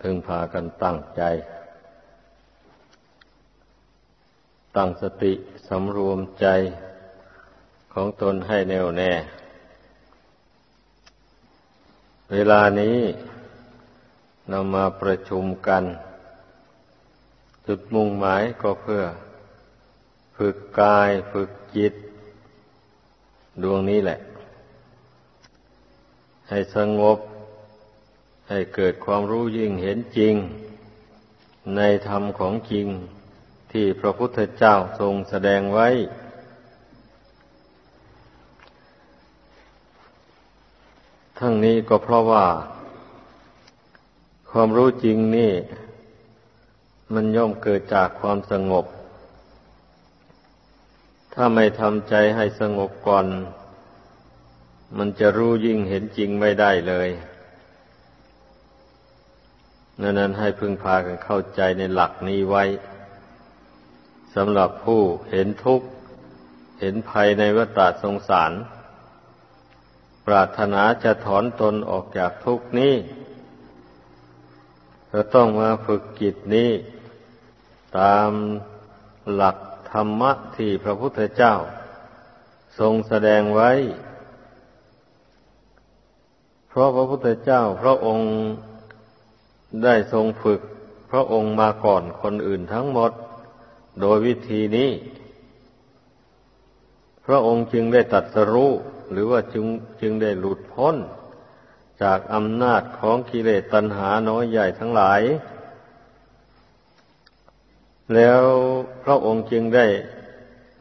พึงพากันตั้งใจ ตั้งสติสำรวมใจของตนให้แน่วแน่ เวลานี้เรามาประชุมกัน จุดมุ่งหมายก็เพื่อ ฝึกกายฝึกจิต ดวงนี้แหละ ให้สงบ ให้เกิดความรู้ยิ่งเห็นจริง ในธรรมของจริงที่พระพุทธเจ้าทรงแสดงไว้ ทั้งนี้ก็เพราะว่า ความรู้จริงนี่ มันย่อมเกิดจากความสงบ ถ้าไม่ทำใจให้สงบก่อน มันจะรู้ยิ่งเห็นจริงไม่ได้เลย นั้นนั้นให้พึงพากันเข้าใจในหลักนี้ไว้สำหรับผู้เห็นทุกข์ เห็นภัยในวัฏสงสาร ปรารถนาจะถอนตนออกจากทุกข์นี้ก็ต้องมาฝึกกิจนี้ ตามหลักธรรมะที่พระพุทธเจ้า ทรงแสดงไว้ เพราะพระพุทธเจ้าพระองค์ ได้ทรงฝึกพระองค์มาก่อนคนอื่นทั้งหมด โดยวิธีนี้ พระองค์จึงได้ตัดสรู้หรือว่าจึงจึงได้หลุดพ้น จากอำนาจของกิเลสตัณหาน้อยใหญ่ทั้งหลาย แล้วพระองค์จึงได้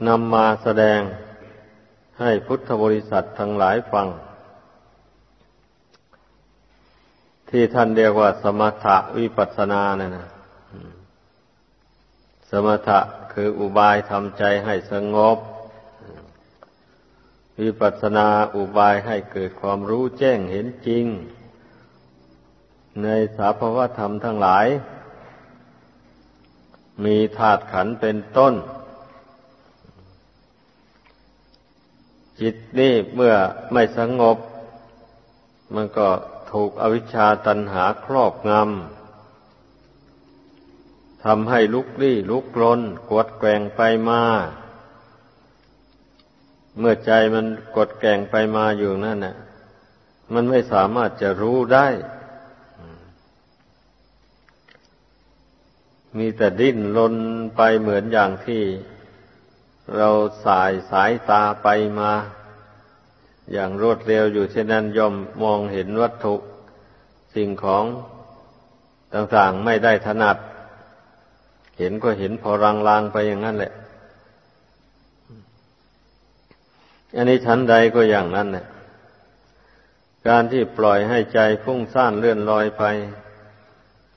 นำมาแสดงให้พุทธบริษัททั้งหลายฟัง ที่ท่านเรียกว่า สมถะวิปัสสนาเนี่ยนะสมถะคืออุบายทำใจให้สงบ วิปัสสนาอุบายให้เกิดความรู้แจ้งเห็นจริง ในสาภวธรรมทั้งหลาย มีธาตุขันเป็นต้น จิตนี่เมื่อไม่สงบ มันก็ ถูกอวิชชาตันหาครอบงำทำให้ลุกลี้ลุกลนกดแกงไปมา เมื่อใจมันกดแกงไปมาอยู่นั่นน่ะ มันไม่สามารถจะรู้ได้ มีแต่ดิ้นลนไปเหมือนอย่างที่ เราสายสายตาไปมา อย่างรวดเร็วอยู่เช่นนั้นย่อมมองเห็นวัตถุสิ่งของต่างๆไม่ได้ถนัด เห็นก็เห็นพอรางๆไปอย่างนั้นแหละ อันนี้ชั้นใดก็อย่างนั้นแหละการที่ปล่อยให้ใจพุ่งซ่านเลื่อนลอยไป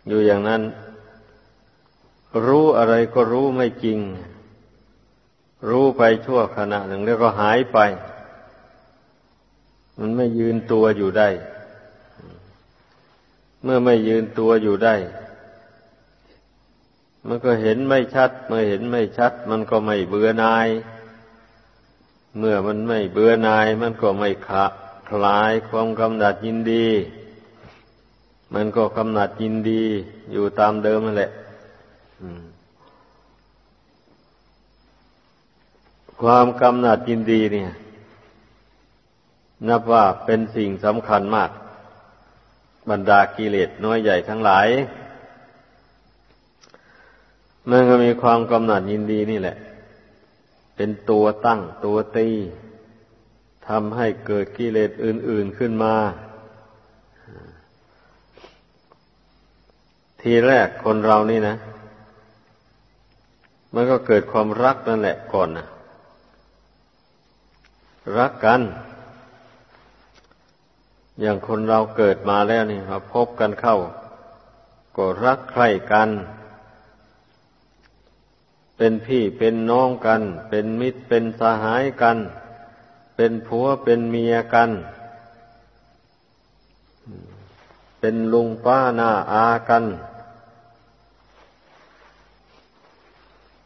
อยู่อย่างนั้น รู้อะไรก็รู้ไม่จริง รู้ไปชั่วขณะหนึ่งแล้วก็หายไป มันไม่ยืนตัวอยู่ได้ เมื่อไม่ยืนตัวอยู่ได้ มันก็เห็นไม่ชัด เมื่อเห็นไม่ชัด มันก็ไม่เบื่อนาย เมื่อมันไม่เบื่อนาย มันก็ไม่ขะคลายความกำหนัดยินดี มันก็กำหนัดยินดี อยู่ตามเดิมนั่นแหละความกำหนัดยินดีเนี่ย นับว่าเป็นสิ่งสำคัญมาก บรรดากิเลสน้อยใหญ่ทั้งหลาย มันก็มีความกำหนัดยินดีนี่แหละ เป็นตัวตั้งตัวตีทำให้เกิดกิเลสอื่น ๆขึ้นมา ทีแรกคนเรานี่นะ มันก็เกิดความรักนั่นแหละก่อนนะรักกัน อย่างคนเราเกิดมาแล้วนี่มาพบกันเข้า ก็รักใคร่กัน เป็นพี่เป็นน้องกัน เป็นมิตรเป็นสหายกัน เป็นผัวเป็นเมียกัน เป็นลุงป้าหน้าอากัน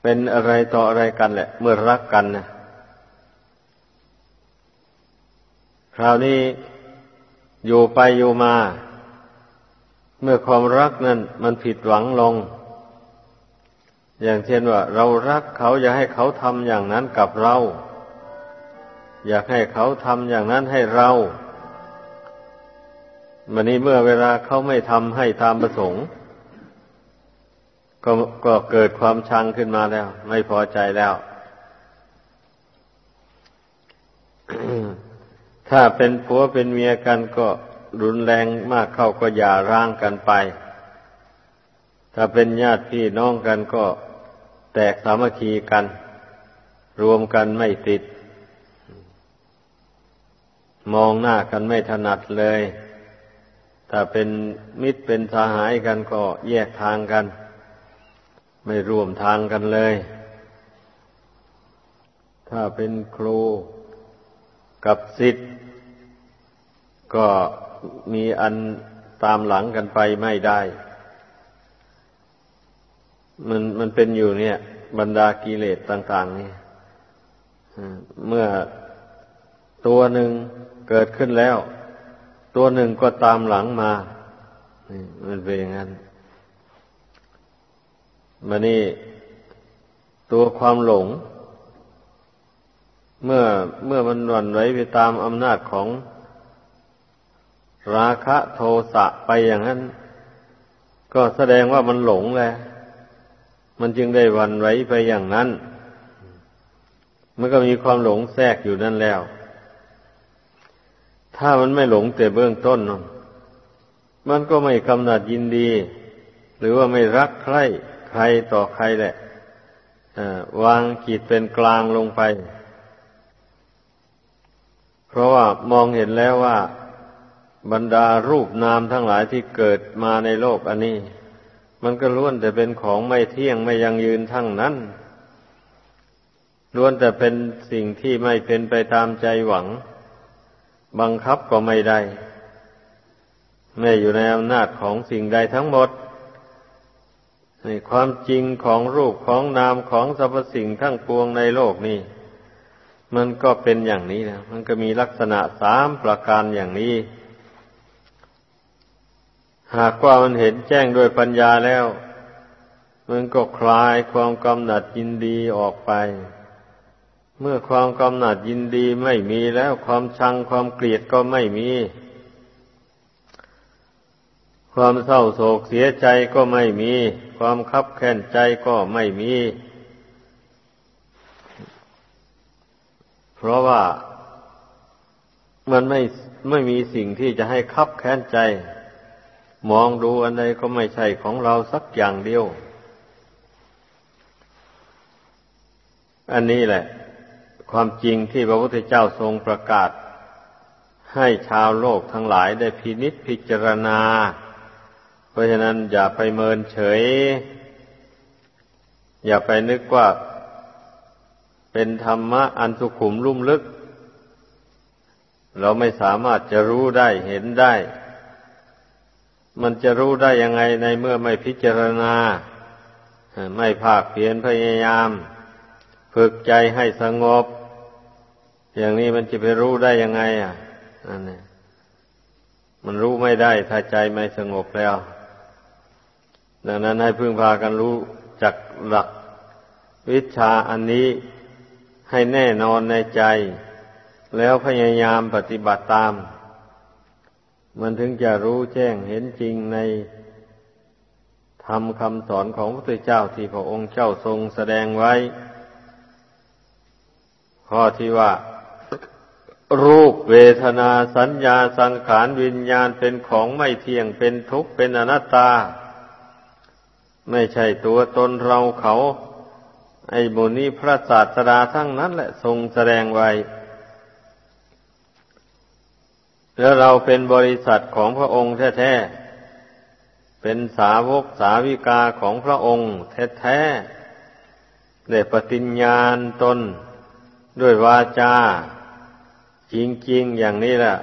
เป็นอะไรต่ออะไรกันแหละ เมื่อรักกันนะคราวนี้ อยู่ไปอยู่มา เมื่อความรักนั้นมันผิดหวังลง อย่างเช่นว่า เรารักเขาอยากให้เขาทำอย่างนั้นกับเรา อยากให้เขาทำอย่างนั้นให้เราวันนี้เมื่อเวลาเขาไม่ทำให้ตามประสงค์ ก็ก็เกิดความชังขึ้นมาแล้ว ไม่พอใจแล้ว ถ้าเป็นผัวเป็นเมียกันก็รุนแรงมากเข้าก็อย่าร้างกันไป ถ้าเป็นญาติพี่น้องกันก็แตกสามัคคีกัน รวมกันไม่ติด มองหน้ากันไม่ถนัดเลย ถ้าเป็นมิตรเป็นสหายกันก็แยกทางกัน ไม่ร่วมทางกันเลย ถ้าเป็นครูกับสิทธิ์ ก็มีอันตามหลังกันไปไม่ได้ มันมันเป็นอยู่เนี่ย บรรดากิเลสต่าง ๆ นี่เมื่อตัวหนึ่งเกิดขึ้นแล้ว ตัวหนึ่งก็ตามหลังมามันเป็นอย่างนั้นมานี่ตัวความหลง เมื่อเมื่อมันหวันไหวไปตามอำนาจของ ราคะโทสะไปอย่างนั้น ก็แสดงว่ามันหลงแหละมันจึงได้วันไว้ไปอย่างนั้น มันก็มีความหลงแทรกอยู่นั่นแล้ว ถ้ามันไม่หลงแต่เบื้องต้น มันก็ไม่กำหนัดยินดี หรือว่าไม่รักใครใครต่อใครแหละวางจิตเป็นกลางลงไป เพราะว่ามองเห็นแล้วว่า บรรดารูปนามทั้งหลายที่เกิดมาในโลกอันนี้ มันก็ล้วนแต่เป็นของไม่เที่ยงไม่ยังยืนทั้งนั้นล้วนแต่เป็นสิ่งที่ไม่เป็นไปตามใจหวัง บังคับก็ไม่ได้ไม่อยู่ในอำนาจของสิ่งใดทั้งหมดในความจริงของรูปของนามของสรรพสิ่งทั้งปวงในโลกนี้ มันก็เป็นอย่างนี้นะมันก็มีลักษณะสามประการอย่างนี้ หากว่ามันเห็นแจ้งด้วยปัญญาแล้ว มันก็คลายความกำหนัดยินดีออกไป เมื่อความกำหนัดยินดีไม่มีแล้วความชังความเกลียดก็ไม่มี ความเศร้าโศกเสียใจก็ไม่มี ความคับแค้นใจก็ไม่มี เพราะว่ามันไม่ไม่มีสิ่งที่จะให้คับแค้นใจ มองดูอันใดก็ไม่ใช่ของเราสักอย่างเดียว อันนี้แหละ ความจริงที่พระพุทธเจ้าทรงประกาศ ให้ชาวโลกทั้งหลายได้พินิษพิจารณา เพราะฉะนั้นอย่าไปเมินเฉย อย่าไปนึกว่า เป็นธรรมะอันสุขุมลุ่มลึก เราไม่สามารถจะรู้ได้เห็นได้ มันจะรู้ได้ยังไงในเมื่อไม่พิจารณา ไม่ภาคเพียรพยายาม ฝึกใจให้สงบ อย่างนี้มันจะไปรู้ได้ยังไง อะอันนี้มันรู้ไม่ได้ถ้าใจไม่สงบแล้ว ดังนั้นให้พึ่งพากันรู้จักหลัก วิชาอันนี้ให้แน่นอนในใจ แล้วพยายามปฏิบัติตาม มันถึงจะรู้แจ้งเห็นจริงในธรรมคำสอนของพระพุทธเจ้าที่พระองค์เจ้าทรงแสดงไว้ ข้อที่ว่า รูปเวทนาสัญญาสังขารวิญญาณเป็นของไม่เที่ยงเป็นทุกข์เป็นอนัตตา ไม่ใช่ตัวตนเราเขา ไอ้บุนี้พระศาสดาทั้งนั้นแหละทรงแสดงไว้ แล้วเราเป็นบริษัทของพระองค์แท้ๆ เป็นสาวกสาวิกาของพระองค์แท้ๆได้ปฏิญญาณตนด้วยวาจา จริง ๆ อย่างนี้ล่ะ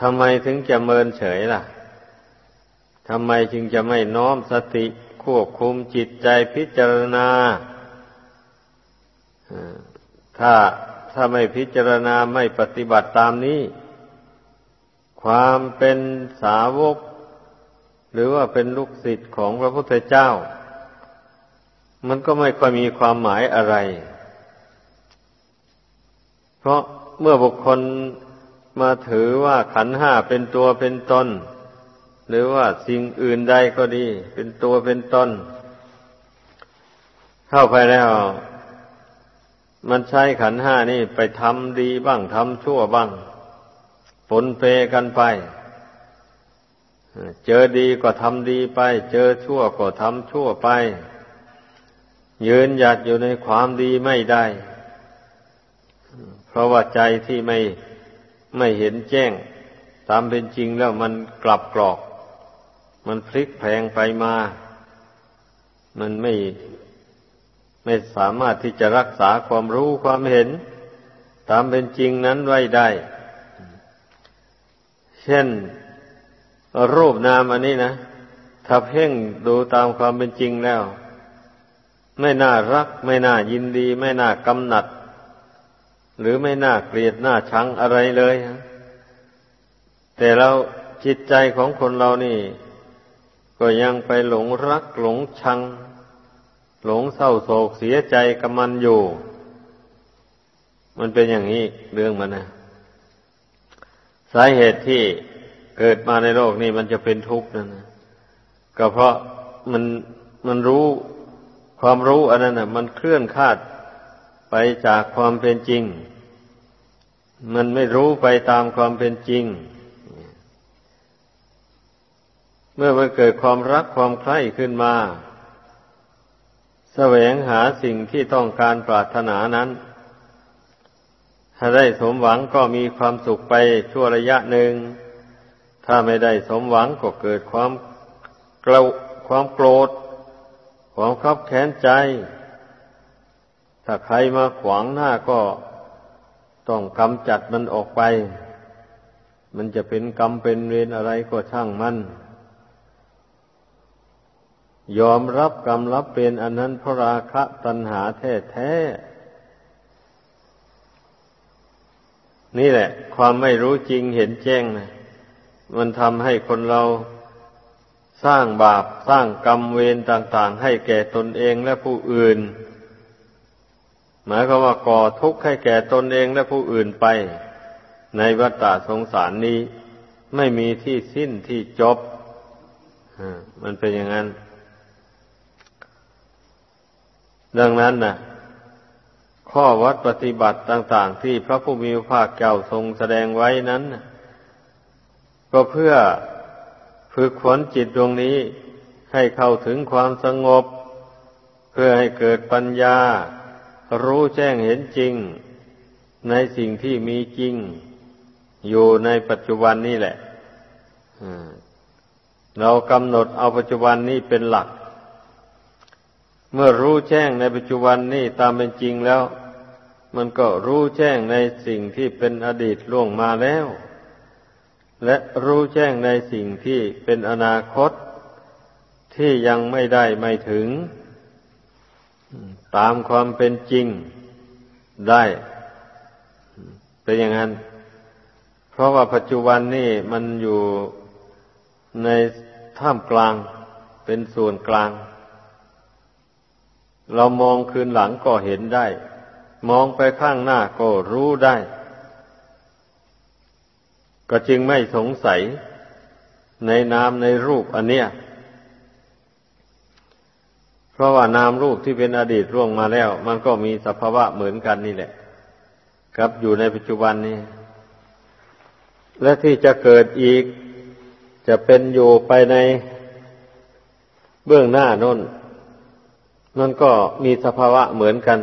ทำไมถึงจะเมินเฉยล่ะทำไมจึงจะไม่น้อมสติควบคุมจิตใจพิจารณา ถ้าถ้าไม่พิจารณาไม่ปฏิบัติตามนี้ ความเป็นสาวก หรือว่าเป็นลูกศิษย์ของพระพุทธเจ้า มันก็ไม่ค่อยมีความหมายอะไร เพราะเมื่อบุคคลมาถือว่าขันห้าเป็นตัวเป็นตนหรือว่าสิ่งอื่นใดก็ดี เป็นตัวเป็นตนเข้าไปแล้ว มันใช้ขันห้านี่ไปทำดีบ้างทำชั่วบ้าง ปนเปกันไป เจอดีก็ทำดีไป เจอชั่วก็ทำชั่วไป ยืนหยัดอยู่ในความดีไม่ได้ เพราะว่าใจที่ไม่ไม่เห็นแจ้ง ตามเป็นจริงแล้วมันกลับกรอก มันพลิกแพงไปมา มันไม่ไม่สามารถที่จะรักษาความรู้ความเห็น ตามเป็นจริงนั้นไว้ได้ เช่น รูปนามอันนี้นะถ้าเพ่งดูตามความเป็นจริงแล้ว ไม่น่ารัก ไม่น่ายินดี ไม่น่ากำหนัด หรือไม่น่าเกลียดน่าชังอะไรเลยแต่เราจิตใจของคนเรานี่ ก็ยังไปหลงรักหลงชัง หลงเศร้าโศกเสียใจกับมันอยู่ มันเป็นอย่างนี้เรื่องมันนะ สาเหตุที่เกิดมาในโลกนี้มันจะเป็นทุกข์นั่นก็เพราะมันมันรู้ความรู้อันนั้นนะมันเคลื่อนคาดไปจากความเป็นจริง มันไม่รู้ไปตามความเป็นจริง เมื่อมันเกิดความรักความใคร่ขึ้นมา แสวงหาสิ่งที่ต้องการปรารถนานั้น ถ้าได้สมหวังก็มีความสุขไปชั่วระยะหนึ่ง ถ้าไม่ได้สมหวังก็เกิดความเกลาความโกรธ ความขับแค้นใจ ถ้าใครมาขวางหน้าก็ต้องกำจัดมันออกไป มันจะเป็นกรรมเป็นเวรอะไรก็ช่างมัน ยอมรับกรรมรับเป็นอันนั้นพระราคะตัณหาแท้แท้ นี่แหละ ความไม่รู้จริงเห็นแจ้งนะมันทำให้คนเราสร้างบาปสร้างกรรมเวรต่าง ๆ ให้แก่ตนเองและผู้อื่น หมายความว่าก่อทุกข์ให้แก่ตนเองและผู้อื่นไป ในวัฏฏะสงสารนี้ ไม่มีที่สิ้นที่จบมันเป็นอย่างนั้น ดังนั้นนะ่ะ ข้อวัดปฏิบัติต่าง ๆ ที่พระผู้มีพระภาคเจ้าทรงแสดงไว้นั้น ก็เพื่อฝึกฝนจิตดวงนี้ให้เข้าถึงความสงบ เพื่อให้เกิดปัญญา รู้แจ้งเห็นจริง ในสิ่งที่มีจริง อยู่ในปัจจุบันนี่แหละเรากำหนดเอาปัจจุบันนี้เป็นหลัก เมื่อรู้แจ้งในปัจจุบันนี้ตามเป็นจริงแล้ว มันก็รู้แจ้งในสิ่งที่เป็นอดีตล่วงมาแล้ว และรู้แจ้งในสิ่งที่เป็นอนาคตที่ยังไม่ได้ไม่ถึง ตามความเป็นจริงได้ เป็นอย่างนั้น เพราะว่าปัจจุบันนี่มันอยู่ในท่ามกลางเป็นส่วนกลาง เรามองคืนหลังก็เห็นได้ มองไปข้างหน้าก็รู้ได้ ก็จึงไม่สงสัยในนามในรูปอันเนี้ย เพราะว่านามรูปที่เป็นอดีตร่วงมาแล้ว มันก็มีสภาวะเหมือนกันนี่แหละ ครับอยู่ในปัจจุบันนี้ และที่จะเกิดอีก จะเป็นอยู่ไปในเบื้องหน้าน้นนั่นก็มีสภาวะเหมือนกัน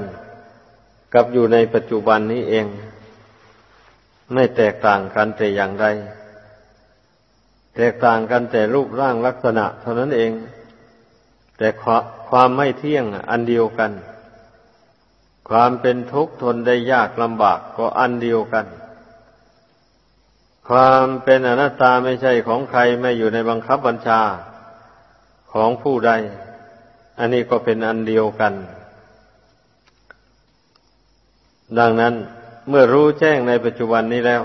กับอยู่ในปัจจุบันนี้เอง ไม่แตกต่างกันแต่อย่างใดแตกต่างกันแต่รูปร่างลักษณะ เท่านั้นเอง แต่ความไม่เที่ยงอันเดียวกัน ความเป็นทุกข์ทนได้ยากลำบากก็อันเดียวกัน ความเป็นอนัตตาไม่ใช่ของใครไม่อยู่ในบังคับบัญชาของผู้ใด อันนี้ก็เป็นอันเดียวกัน ดังนั้นเมื่อรู้แจ้งในปัจจุบันนี้แล้ว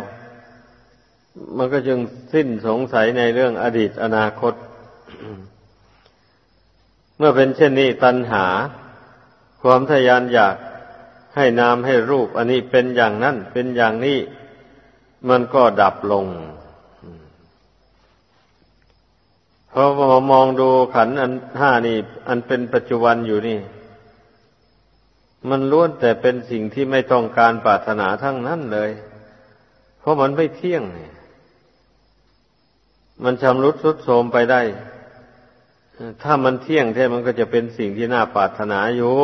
มันก็จึงสิ้นสงสัยในเรื่องอดีตอนาคต เมื่อเป็นเช่นนี้ตัณหา ความทยานอยากให้นามให้รูป อันนี้เป็นอย่างนั้นเป็นอย่างนี้ มันก็ดับลงเพราะพอมองดูขันอันห้านี่ อันเป็นปัจจุบันอยู่นี่ มันล้วนแต่เป็นสิ่งที่ไม่ต้องการปรารถนาทั้งนั้นเลย เพราะมันไม่เที่ยงเนี่ยมันชำรุดทรุดโทรมไปได้ ถ้ามันเที่ยงแท้มันก็จะเป็นสิ่งที่น่าปรารถนาอยู่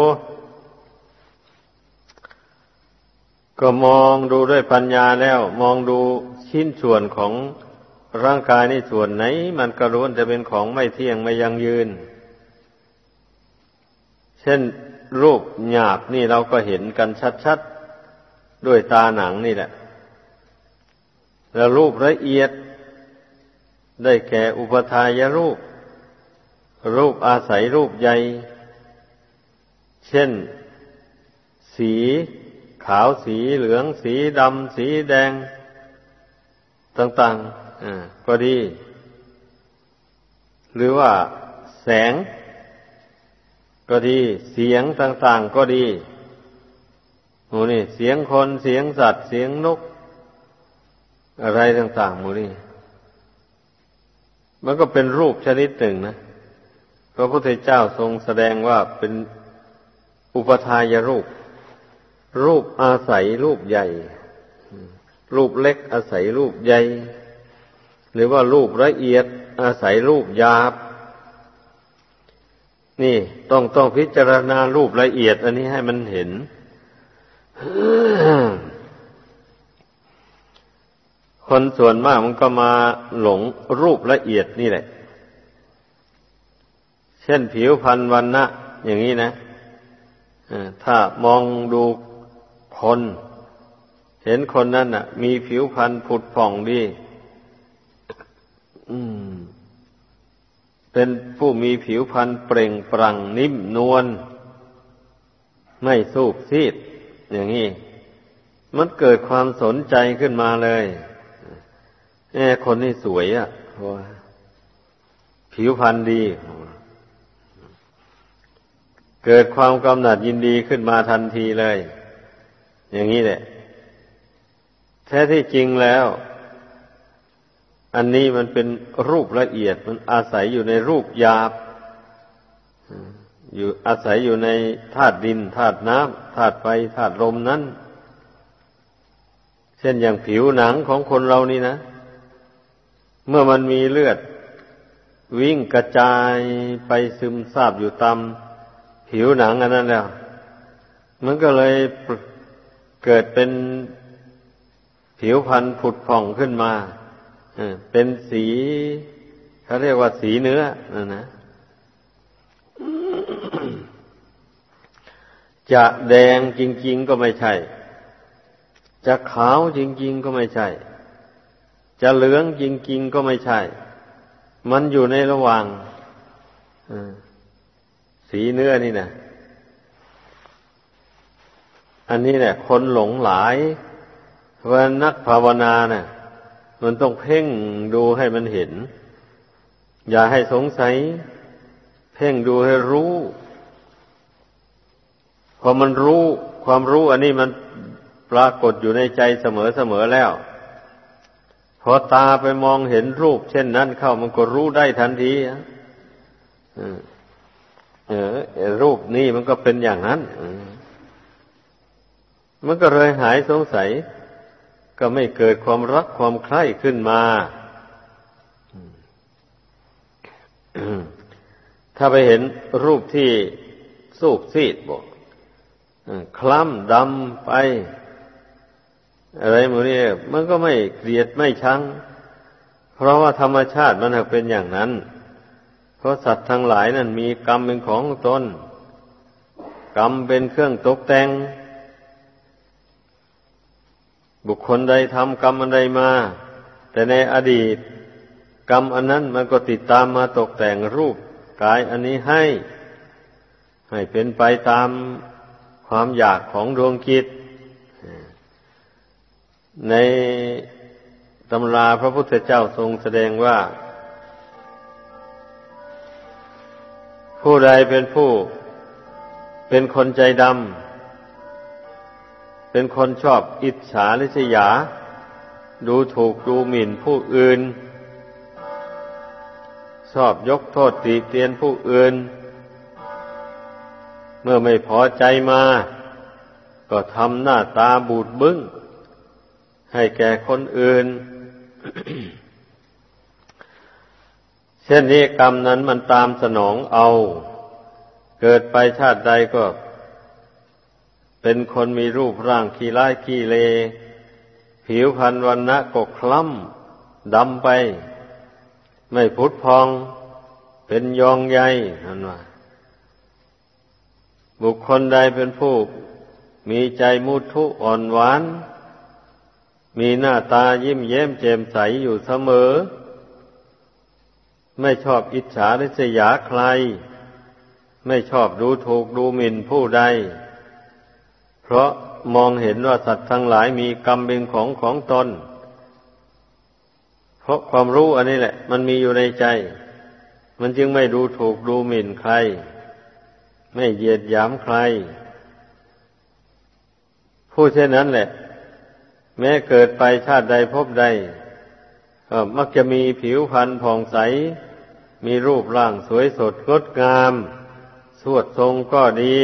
ก็มองดูด้วยปัญญาแล้ว มองดูชิ้นส่วนของร่างกายนี่ส่วนไหน มันกระล้วนจะเป็นของไม่เที่ยงไม่ยั่งยืน เช่น รูปหยาบนี่เราก็เห็นกันชัดๆ ด้วยตาหนังนี่แหละ แล้วรูปละเอียด ได้แก่อุปทายรูป รูปอาศัยรูปใหญ่ เช่น สีขาวสีเหลืองสีดำสีแดง ต่างๆก็ดี หรือว่าแสง ก็ดี เสียงต่างๆก็ดีหมูนี่ เสียงคนเสียงสัตว์เสียงนก อะไรต่างๆหมูนี่ มันก็เป็นรูปชนิดหนึ่งนะพระพุทธเจ้าทรงแสดงว่าเป็นอุปทายรูป รูปอาศัยรูปใหญ่ รูปเล็กอาศัยรูปใหญ่ หรือว่ารูปละเอียดอาศัยรูปหยาบ นี่ต้องต้องพิจารณารูปละเอียด อันนี้ให้มันเห็น คนส่วนมากมันก็มาหลงรูปละเอียดนี่แหละ เช่นผิวพรรณวันนะอย่างนี้นะถ้ามองดูคน เห็นคนนั้นน่ะ มีผิวพรรณผุดผ่องดี เป็นผู้มีผิวพรรณเปล่งปรั่งนิ่มนวลไม่สูบซีด อย่างนี้ มันเกิดความสนใจขึ้นมาเลยแอ่คนนี้สวยอะ่ะผิวพรรณดี เกิดความกำหนัดยินดีขึ้นมาทันทีเลย อย่างนี้แหละ แท้ที่จริงแล้ว อันนี้มันเป็นรูปละเอียดมันอาศัยอยู่ในรูปหยาบอยู่อาศัยอยู่ในธาตุดินธาตุน้ำธาตุไฟธาตุลมนั้น เช่นอย่างผิวหนังของคนเรานี่นะ เมื่อมันมีเลือด วิ่งกระจายไปซึมซาบอยู่ตามผิวหนังอันนั้นแล้ว มันก็เลยเกิดเป็นผิวพันธุ์ผุดผ่องขึ้นมา เป็นสีเขาเรียกว่าสีเนื้อนะนะจะแดงจริง ๆ ก็ไม่ใช่ จะขาวจริง ๆ ก็ไม่ใช่ จะเหลืองจริง ๆ ก็ไม่ใช่ มันอยู่ในระหว่างสีเนื้อนี่นะอันนี้แหละคนหลงหลายว่านักภาวนาเนะ่ะ มันต้องเพ่งดูให้มันเห็น อย่าให้สงสัย เพ่งดูให้รู้ พอมันรู้ความรู้อันนี้มันปรากฏอยู่ในใจเสมอเสมอแล้ว พอตาไปมองเห็นรูป เช่นนั้นเข้ามันก็รู้ได้ทันทีเออรูปนี้มันก็เป็นอย่างนั้น มันก็เลยหายสงสัย ก็ไม่เกิดความรักความใคร่ขึ้นมา ถ้าไปเห็นรูปที่สูบซีดบอกคล้ำดำไป อะไรหมดนี่มันก็ไม่เกลียดไม่ชัง เพราะว่าธรรมชาติมันเป็นอย่างนั้น เพราะสัตว์ทั้งหลายนั้นมีกรรมเป็นของตน กรรมเป็นเครื่องตกแต่ง บุคคลใดทำกรรมอันใดมา แต่ในอดีต กรรมอันนั้นมันก็ติดตามมาตกแต่งรูปกายอันนี้ให้ ให้เป็นไปตามความอยากของดวงจิต ในตำราพระพุทธเจ้าทรงแสดงว่า ผู้ใดเป็นผู้ เป็นคนใจดำ เป็นคนชอบอิจฉาริษยา ดูถูกดูหมิ่นผู้อื่น ชอบยกโทษตีเตียนผู้อื่น เมื่อไม่พอใจมา ก็ทำหน้าตาบูดบึ้ง ให้แก่คนอื่น เช่นนี้กรรมนั้นมันตามสนองเอา เกิดไปชาติใดก็ เป็นคนมีรูปร่างขี้ร้ายขี้เล ผิวพรรณวันณะกกคล้ำดำไป ไม่พุทธพอง เป็นยองใยนั่นว่าบุคคลใดเป็นผู้มีใจมุทุอ่อนหวาน มีหน้าตายิ้มแย้มแจ่มใสอยู่เสมอ ไม่ชอบอิจฉาริษยาใคร ไม่ชอบดูถูกดูหมิ่นผู้ใด เพราะมองเห็นว่าสัตว์ทั้งหลายมีกรรมเป็นของของตน เพราะความรู้อันนี้แหละ มันมีอยู่ในใจ มันจึงไม่ดูถูกดูหมิ่นใคร ไม่เหยียดหยามใคร ผู้เช่นนั้นแหละ แม้เกิดไปชาติใดพบใดก็มักจะมีผิวพรรณผ่องใส มีรูปร่างสวยสดงดงาม สวดทรงก็ดี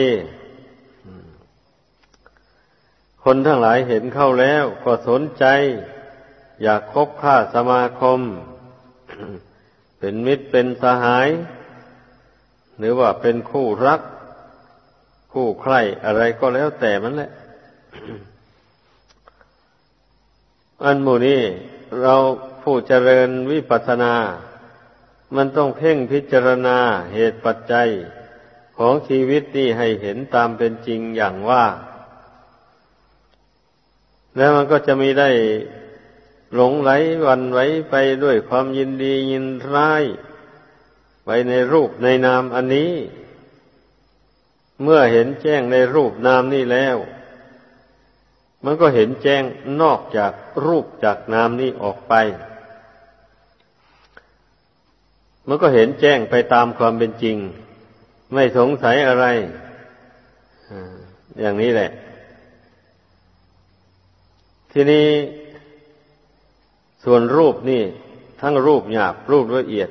คนทั้งหลายเห็นเข้าแล้วก็สนใจ อยากคบค้าสมาคม เป็นมิตรเป็นสหาย หรือว่าเป็นคู่รัก คู่ใครอะไรก็แล้วแต่มันแหละ อันหมู่นี้เราผู้เจริญวิปัสสนา มันต้องเพ่งพิจารณาเหตุปัจจัยของชีวิตนี้ให้เห็นตามเป็นจริงอย่างว่า แล้วมันก็จะมีได้หลงไหลวันไหวไปด้วยความยินดียินร้าย ไปในรูปในนามอันนี้ เมื่อเห็นแจ้งในรูปนามนี้แล้ว มันก็เห็นแจ้งนอกจากรูปจากนามนี้ออกไป มันก็เห็นแจ้งไปตามความเป็นจริง ไม่สงสัยอะไร อย่างนี้แหละ ทีนี้ส่วนรูปนี่ ทั้งรูปหยาบรูปละเอียด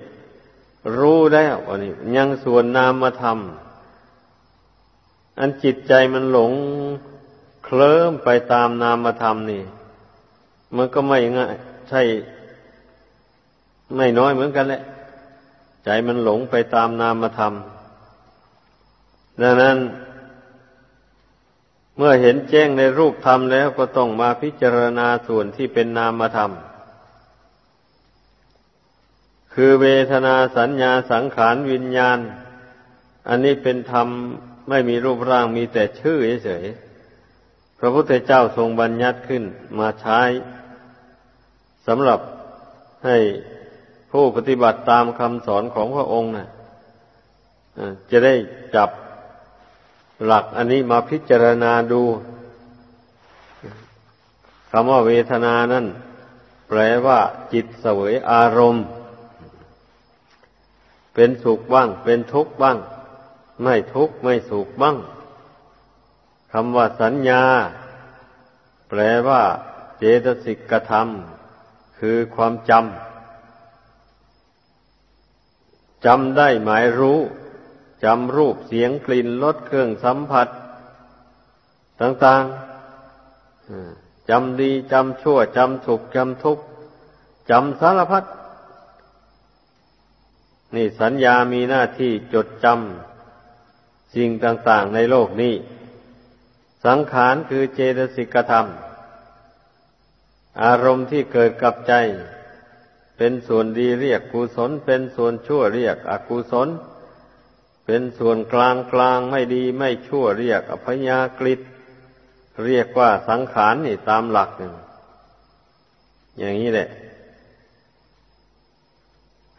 รู้แล้วอันนี้ ยังส่วนนามธรรมอันจิตใจมันหลงเคลิ้มไปตามนามธรรมนี่ มันก็ไม่ง่ายใช่ ไม่น้อยเหมือนกันแหละ ใจมันหลงไปตามนามธรรมดังนั้น เมื่อเห็นแจ้งในรูปธรรมแล้วก็ต้องมาพิจารณาส่วนที่เป็นนามธรรม คือเวทนาสัญญาสังขารวิญญาณ อันนี้เป็นธรรมไม่มีรูปร่างมีแต่ชื่อเฉยๆ พระพุทธเจ้าทรงบัญญัติขึ้นมาใช้สำหรับให้ผู้ปฏิบัติตามคำสอนของพระองค์นะจะได้จับ หลักอันนี้มาพิจารณาดูคำว่าเวทนานั้นแปลว่าจิตเสวยอารมณ์ เป็นสุขบ้าง เป็นทุกข์บ้าง ไม่ทุกข์ไม่สุขบ้างคำว่าสัญญา แปลว่าเจตสิกธรรม คือความจำจำได้หมายรู้ จำรูปเสียงกลิ่นรสเครื่องสัมผัส ต่างๆจำดีจำชั่วจำสุขจำทุกข์จำสารพัดนี่สัญญามีหน้าที่จดจำสิ่งต่าง ๆ ในโลกนี้ สังขารคือเจตสิกธรรม อารมณ์ที่เกิดกับใจ เป็นส่วนดีเรียกกุศล เป็นส่วนชั่วเรียกอกุศล เป็นส่วนกลางกลางไม่ดีไม่ชั่วเรียกอภยากฤิเรียกว่าสังขารนี่ตามหลักหนึ่งอย่างนี้แหละ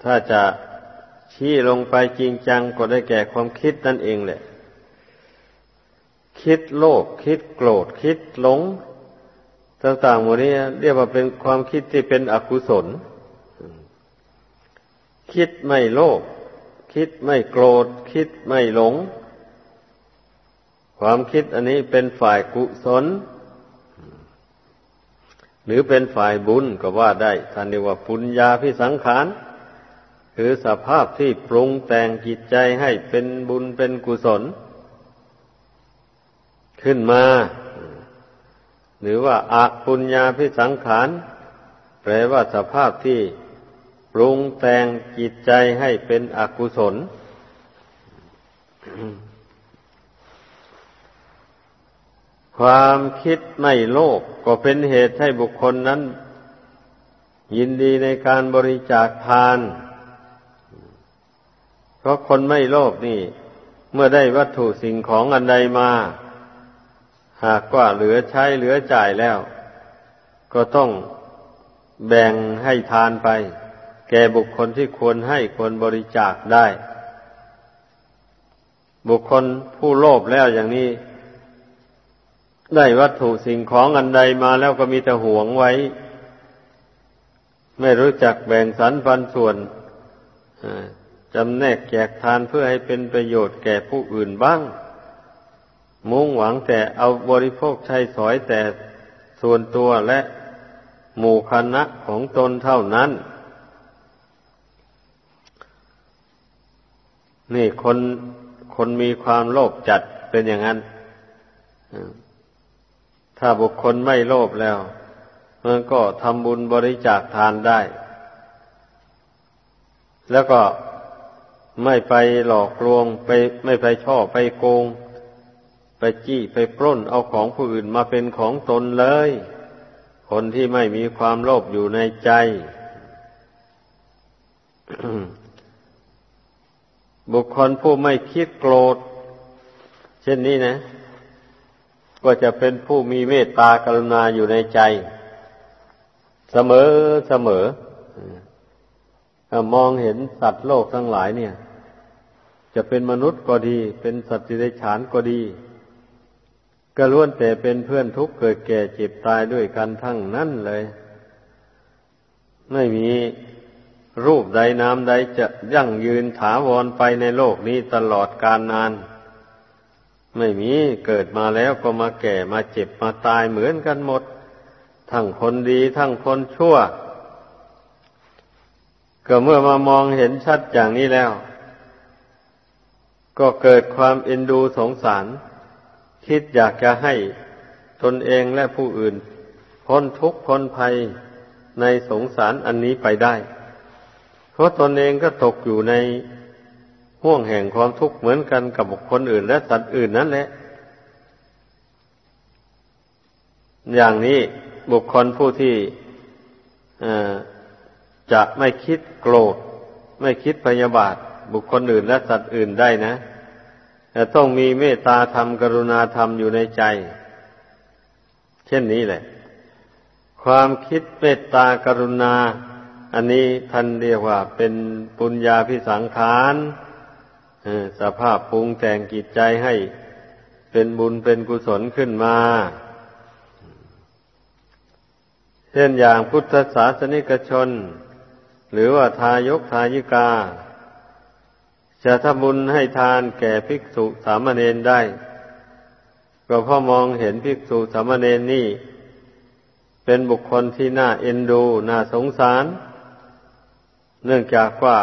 ถ้าจะชี้ลงไปจริงจังก็ได้แก่ความคิดนั่นเองแหละ คิดโลภคิดโกรธคิดหลง ต่างๆหมดนี้เรียกว่าเป็นความคิดที่เป็นอกุศล คิดไม่โลภ คิดไม่โกรธ คิดไม่หลง ความคิดอันนี้เป็นฝ่ายกุศล หรือเป็นฝ่ายบุญก็ว่าได้ท่านเรียกว่าปุญญาพิสังขารคือสภาพที่ปรุงแต่งจิตใจให้เป็นบุญเป็นกุศล ขึ้นมา หรือว่าอาปุญญาพิสังขารแปลว่าสภาพที่ ปรุงแต่งจิตใจให้เป็นอกุศล ความคิดไม่โลภก็เป็นเหตุให้บุคคลนั้น ยินดีในการบริจาคทาน เพราะคนไม่โลภนี่ เมื่อได้วัตถุสิ่งของอันใดมา หากว่าเหลือใช้เหลือจ่ายแล้ว ก็ต้องแบ่งให้ทานไป แก่บุคคลที่ควรให้ควรบริจาคได้ บุคคลผู้โลภแล้วอย่างนี้ ได้วัตถุสิ่งของอันใดมาแล้วก็มีแต่หวงไว้ ไม่รู้จักแบ่งสรรปันส่วนจำแนกแจกทานเพื่อให้เป็นประโยชน์แก่ผู้อื่นบ้าง มุ่งหวังแต่เอาบริโภคใช้สอยแต่ส่วนตัวและหมู่คณะของตนเท่านั้น นี่คนคนมีความโลภจัดเป็นอย่างนั้น ถ้าบุคคลไม่โลภแล้ว มันก็ทำบุญบริจาคทานได้ แล้วก็ไม่ไปหลอกลวงไปไม่ไปช่อไปโกง ไปจี้ไปปล้นเอาของผู้อื่นมาเป็นของตนเลย คนที่ไม่มีความโลภอยู่ในใจ บุคคลผู้ไม่คิดโกรธ เช่นนี้นะ ก็จะเป็นผู้มีเมตตากรุณาอยู่ในใจ เสมอเสมอมองเห็นสัตว์โลกทั้งหลายเนี่ย จะเป็นมนุษย์ก็ดี เป็นสัตว์ที่ได้ฉานก็ดี ก็ล้วนแต่เป็นเพื่อนทุกข์เกิดแก่เจ็บตายด้วยกันทั้งนั้นเลย ไม่มี รูปใดนามใดจะยั่งยืนถาวรไปในโลกนี้ตลอดกาลนาน ไม่มีเกิดมาแล้วก็มาแก่มาเจ็บมาตายเหมือนกันหมด ทั้งคนดีทั้งคนชั่ว ก็เมื่อมามองเห็นชัดอย่างนี้แล้ว ก็เกิดความเอ็นดูสงสาร คิดอยากจะให้ตนเองและผู้อื่น พ้นทุกข์พ้นภัยในสงสารอันนี้ไปได้ ราะตนเองก็ตกอยู่ในห่วงแห่งความทุกข์เหมือนกันกับบุคคลอื่น และสัตว์อื่นนั่นแหละ อย่างนี้บุคคลผู้ที่จะไม่คิดโกรธ ไม่คิดพยาบาท บุคคลอื่นและสัตว์อื่นได้นะแต่ต้องมีเมตตาธรรมกรุณาธรรมอยู่ในใจ เช่นนี้แหละ ความคิดเมตตากรุณา อันนี้ท่านเรียกว่าเป็นปุญญาพิสังขารสภาพปรุงแต่งกิจใจให้เป็นบุญเป็นกุศลขึ้นมา เช่นอย่างพุทธศาสนิกชน หรือว่าทายกทายิกา จะทำบุญให้ทานแก่ภิกษุสามเณรได้ ก็เพราะมองเห็นภิกษุสามเณรนี่ เป็นบุคคลที่น่าเอ็นดู น่าสงสารเเนื่องจากว่า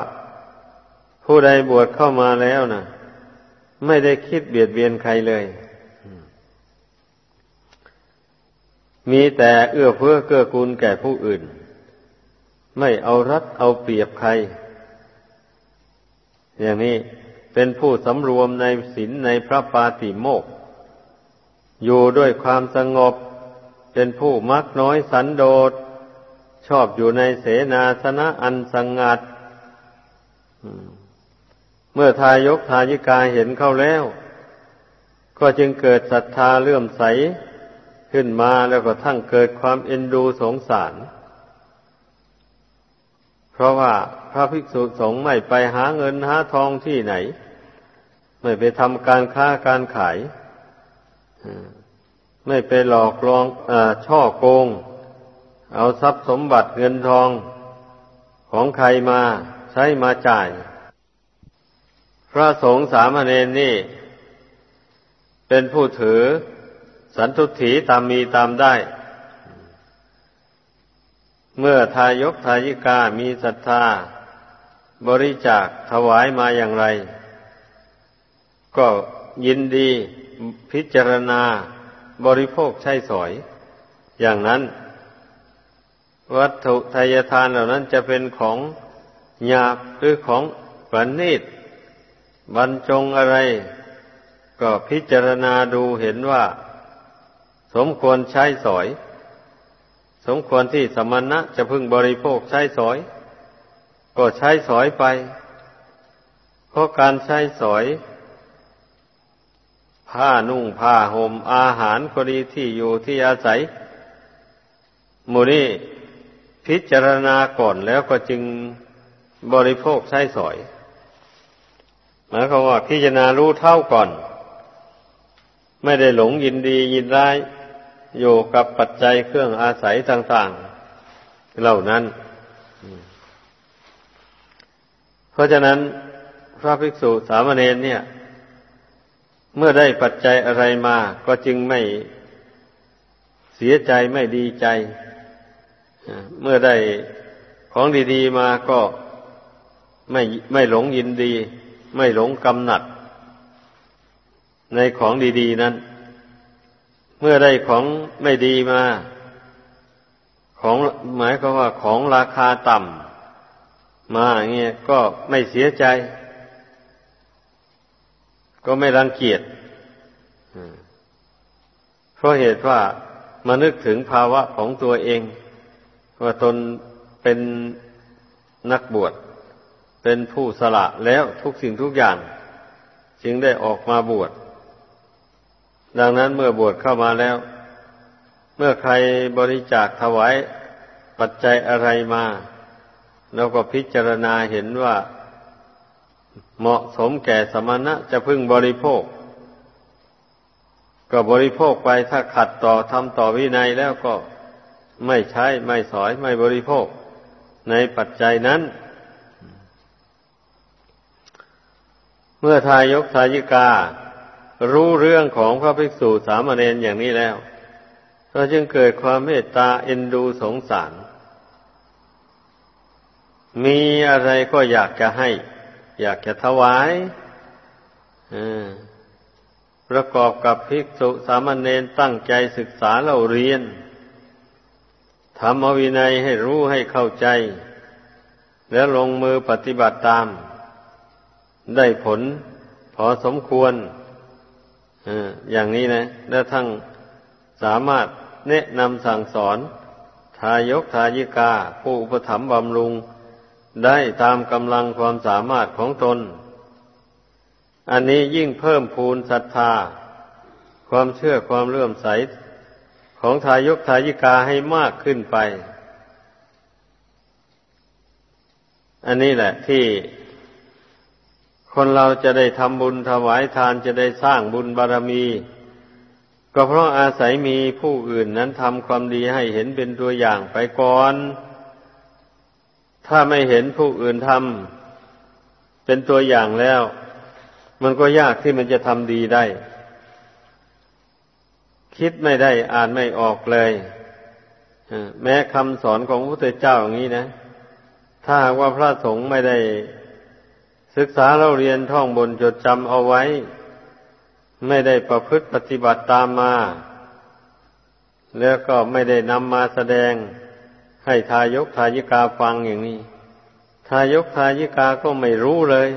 ผู้ใดบวชเข้ามาแล้วนะไม่ได้คิดเบียดเบียนใครเลย มีแต่เอื้อเฟื้อเกื้อกูลแก่ผู้อื่น ไม่เอารัดเอาเปรียบใคร อย่างนี้เป็นผู้สำรวมในศีลในพระปาติโมก อยู่ด้วยความสงบ เป็นผู้มักน้อยสันโดษ ชอบอยู่ในเสนาสนะอันสังงัดเมื่อทายกทายิกาเห็นเข้าแล้ว ก็จึงเกิดศรัทธาเลื่อมใสขึ้นมาแล้วก็ทั้งเกิดความเอ็นดูสงสาร เพราะว่าพระภิกษุสงฆ์ไม่ไปหาเงินหาทองที่ไหน ไม่ไปทำการค้าการขาย ไม่ไปหลอกลวงช่อโกง เอาทรัพย์สมบัติเงินทองของใครมาใช้มาจ่าย พระสงฆ์สามเณรนี่ เป็นผู้ถือสันทุถีตามมีตามได้ เมื่อทายกทายิกามีศรัทธา บริจาคถวายมาอย่างไร ก็ยินดีพิจารณาบริโภคใช้สอย อย่างนั้น วัตถุทายทานเหล่านั้นจะเป็นของหยาบหรือของประณีตบรรจงอะไร ก็พิจารณาดูเห็นว่า สมควรใช้สอย สมควรที่สมณะจะพึงบริโภคใช้สอย ก็ใช้สอยไป เพราะการใช้สอย ผ้านุ่งผ้าห่มอาหารก็ดีที่อยู่ที่อาศัยมูนี่ พิจารณาก่อนแล้วก็จึงบริโภคใช้สอยหมายความว่าพิจารณารู้เท่าก่อน ไม่ได้หลงยินดียินร้ายอยู่กับปัจจัยเครื่องอาศัยต่างๆ เหล่านั้น เพราะฉะนั้นพระภิกษุสามเณรเนี่ย เมื่อได้ปัจจัยอะไรมาก็จึงไม่เสียใจไม่ดีใจ เมื่อได้ของดีๆมาก็ไม่ไม่หลงยินดี ไม่หลงกำหนัด ในของดีๆนั้น เมื่อได้ของไม่ดีมา ของหมายก็ว่าของราคาต่ำมาเงี้ยก็ไม่เสียใจ ก็ไม่รังเกียจเพราะเหตุว่ามานึกถึงภาวะของตัวเอง ว่าตนเป็นนักบวช เป็นผู้สละแล้วทุกสิ่งทุกอย่าง จึงได้ออกมาบวช ดังนั้นเมื่อบวชเข้ามาแล้ว เมื่อใครบริจาคถวายปัจจัยอะไรมาเราก็พิจารณาเห็นว่าเหมาะสมแก่สมณะจะพึงบริโภค ก็บริโภคไปถ้าขัดต่อทำต่อวินัยแล้วก็ ไม่ใช้ ไม่สอย ไม่บริโภค ในปัจจัยนั้น เมื่อทายกทายิกา รู้เรื่องของพระภิกษุสามเณรอย่างนี้แล้ว ก็จึงเกิดความเมตตาเอ็นดูสงสาร มีอะไรก็อยากจะให้ อยากจะถวายประกอบกับภิกษุสามเณรตั้งใจศึกษาเราเรียน ทำอวินัยให้รู้ให้เข้าใจ แล้วลงมือปฏิบัติตาม ได้ผลพอสมควรอย่างนี้นะแล้วทั้งสามารถแนะนำสั่งสอนทายกทายิกา ผู้อุปถัมภ์บำรุง ได้ตามกำลังความสามารถของตน อันนี้ยิ่งเพิ่มพูนศรัทธา ความเชื่อความเลื่อมใส ของทายกทายิกาให้มากขึ้นไป อันนี้แหละที่คนเราจะได้ทำบุญถวายทานจะได้สร้างบุญบารมี ก็เพราะอาศัยมีผู้อื่นนั้นทำความดีให้เห็นเป็นตัวอย่างไปก่อน ถ้าไม่เห็นผู้อื่นทำเป็นตัวอย่างแล้ว มันก็ยากที่มันจะทำดีได้ คิดไม่ได้อ่านไม่ออกเลยแม้คำสอนของพระพุทธเจ้าอย่างนี้นะ ถ้าว่าพระสงฆ์ไม่ได้ศึกษาเราเรียนท่องบนจดจำเอาไว้ ไม่ได้ประพฤติปฏิบัติตามมา แล้วก็ไม่ได้นำมาแสดงให้ทายกทายิกาฟังอย่างนี้ ทายกทายิกาก็ไม่รู้เลย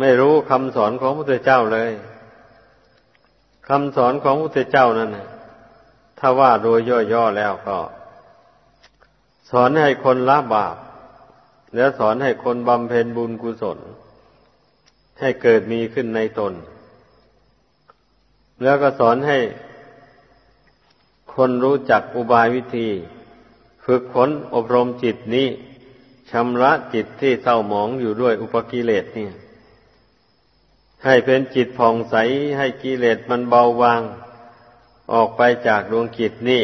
ไม่รู้คำสอนของพระพุทธเจ้าเลย คำสอนของพระพุทธเจ้านั่นถ้าว่าโดยย่อๆแล้วก็ สอนให้คนละบาป แล้วสอนให้คนบำเพ็ญบุญกุศล ให้เกิดมีขึ้นในตน แล้วก็สอนให้คนรู้จักอุบายวิธี ฝึกฝนอบรมจิตนี้ชำระจิตที่เศร้าหมองอยู่ด้วยอุปกิเลสเนี่ย ให้เป็นจิตผ่องใสให้กิเลสมันเบาบาง ออกไปจากดวงจิตนี่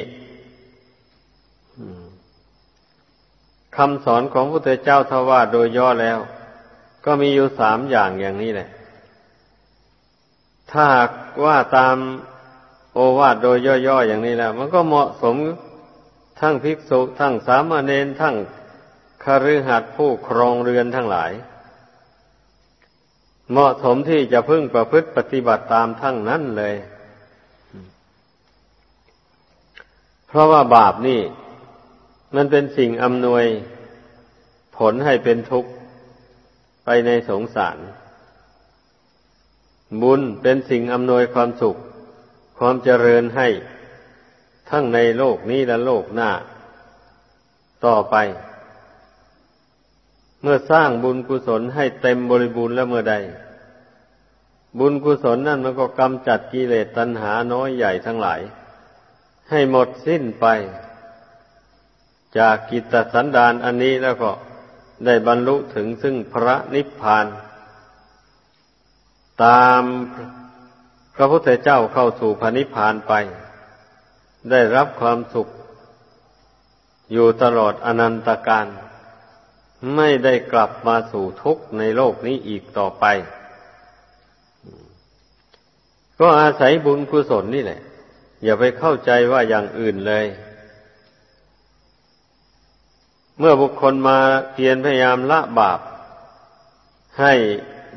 คำสอนของพระพุทธเจ้าทว่าโดยย่อแล้ว ก็มีอยู่สามอย่างอย่างนี้แหละ ถ้าหากว่าตามโอวาทโดยย่อๆอย่างนี้แล้ว มันก็เหมาะสมทั้งภิกษุ ทั้งสามเณรทั้งคฤหัสถ์ผู้ครองเรือนทั้งหลาย เหมาะสมที่จะพึ่งประพฤติปฏิบัติตามทั้งนั้นเลย เพราะว่าบาปนี่ มันเป็นสิ่งอำนวยผลให้เป็นทุกข์ไปในสงสาร บุญเป็นสิ่งอำนวยความสุข ความเจริญให้ทั้งในโลกนี้และโลกหน้า ต่อไป เมื่อสร้างบุญกุศลให้เต็มบริบูรณ์แล้วเมื่อใด บุญกุศลนั่นมันก็กำจัดกิเลสตัณหาน้อยใหญ่ทั้งหลาย ให้หมดสิ้นไป จากกิตสันดานอันนี้แล้วก็ได้บรรลุถึงซึ่งพระนิพพาน ตามพระพุทธเจ้าเข้าสู่พระนิพพานไป ได้รับความสุข อยู่ตลอดอนันตการ ไม่ได้กลับมาสู่ทุกข์ในโลกนี้อีกต่อไป ก็อาศัยบุญกุศลนี่แหละ อย่าไปเข้าใจว่าอย่างอื่นเลย เมื่อบุคคลมาเพียรพยายามละบาป ให้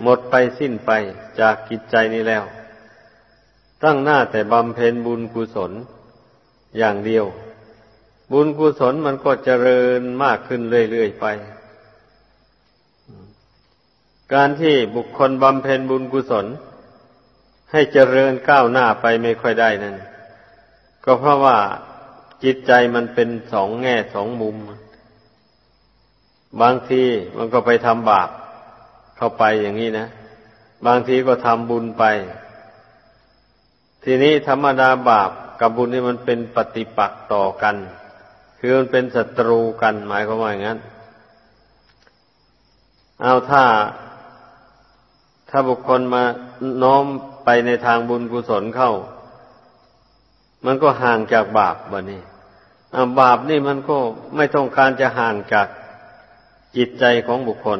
หมดไปสิ้นไปจากกิจใจนี้แล้ว ตั้งหน้าแต่บำเพ็ญบุญกุศลอย่างเดียว บุญกุศลมันก็เจริญมากขึ้นเรื่อยๆไป การที่บุคคลบำเพ็ญบุญกุศล ให้เจริญก้าวหน้าไปไม่ค่อยได้นั่นก็เพราะว่าจิตใจมันเป็นสองแง่สองมุม บางทีมันก็ไปทำบาปเข้าไปอย่างนี้นะ บางทีก็ทำบุญไป ทีนี้ธรรมดาบาปกับบุญนี่มันเป็นปฏิปักษ์ต่อกัน คือมันเป็นศัตรูกันหมายความว่าอย่างนั้น เอาถ้า ถ้าบุคคลมาน้อมไปในทางบุญกุศลเข้า มันก็ห่างจากบาปบะนี่บาปนี่มันก็ไม่ต้องการจะห่างจากจิตใจของบุคคล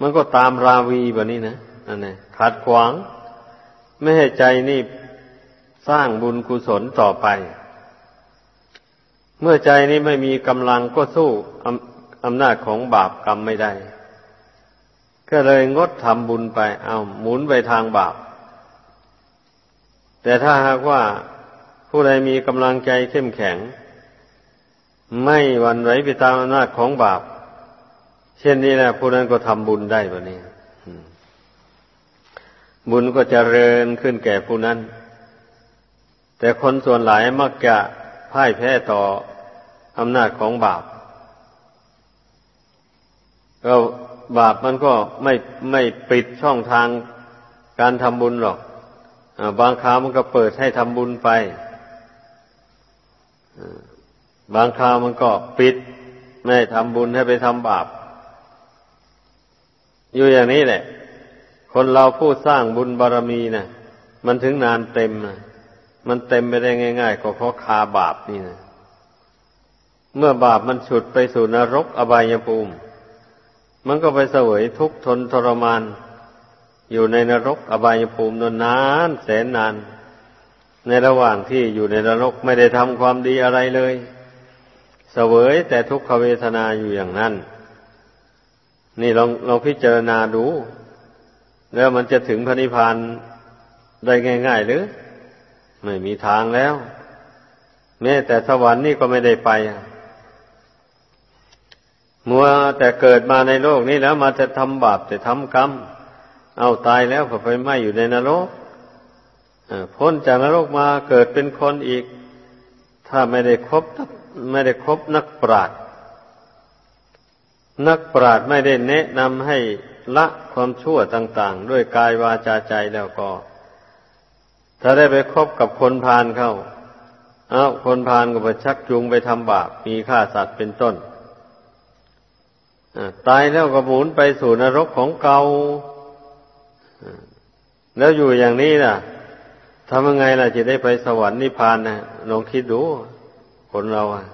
มันก็ตามราวีแบบนี้นะอันนี้ขัดขวาง ไม่ให้ใจนี่สร้างบุญกุศลต่อไป เมื่อใจนี้ไม่มีกำลังก็สู้อำนาจของบาปกรรมไม่ได้ ก็เลยงดทำบุญไป เอาหมุนไปทางบาป แต่ถ้าหากว่าผู้ใดมีกำลังใจเข้มแข็ง ไม่หวั่นไหวไปตามอำนาจของบาป เช่นนี้แหละผู้นั้นก็ทำบุญได้แบบนี้บุญก็จเจริญขึ้นแก่ผู้นั้น แต่คนส่วนหลายมักจะพ่ายแพ้ต่ออำนาจของบาป ก็ บาปมันก็ไม่ไม่ปิดช่องทางการทำบุญหรอกอบางคราวมันก็เปิดให้ทำบุญไปบางคราวมันก็ปิด ไม่ทำบุญให้ไปทำบาป อยู่อย่างนี้แหละ คนเราผู้สร้างบุญบารรมีนะมันถึงนานเต็มนะมันเต็มไปได้ง่าย ๆ ก็เพราะคาบาปนี่นะเมื่อบาปมันฉุดไปสู่นรกอบายภูมิ มันก็ไปเสวยทุกข์ทนทรมาน อยู่ในนรกอบายภูมินานแสนนาน ในระหว่างที่อยู่ในนรกไม่ได้ทำความดีอะไรเลยเสวยแต่ทุกขเวทนาอยู่อย่างนั้น นี่ลองลองพิจารณาดู แล้วมันจะถึงพระนิพพานได้ง่ายๆหรือ ไม่มีทางแล้ว แม้แต่สวรรค์นี่ก็ไม่ได้ไป มัวแต่เกิดมาในโลกนี้แล้วมาจะทำบาปแต่ทำกรรม เอาตายแล้วก็ไปไหมอยู่ในนรกพ้นจากนรกมาเกิดเป็นคนอีก ถ้าไม่ได้ครบไม่ได้คบนักปราชญ์นักปราชญ์ไม่ได้แนะนำให้ละความชั่วต่าง ๆ ด้วยกายวาจาใจแล้วก็ ถ้าได้ไปคบกับคนพาลเข้า เอาคนพาลก็ไปชักจูงไปทำบาปมีฆ่าสัตว์เป็นต้น ตายแล้วก็หมุนไปสู่นรกของเกาแล้วอยู่อย่างนี้น่ะทำยังไงล่ะจะได้ไปสวรรค์นิพพานนะลองคิดดูคนเราอะ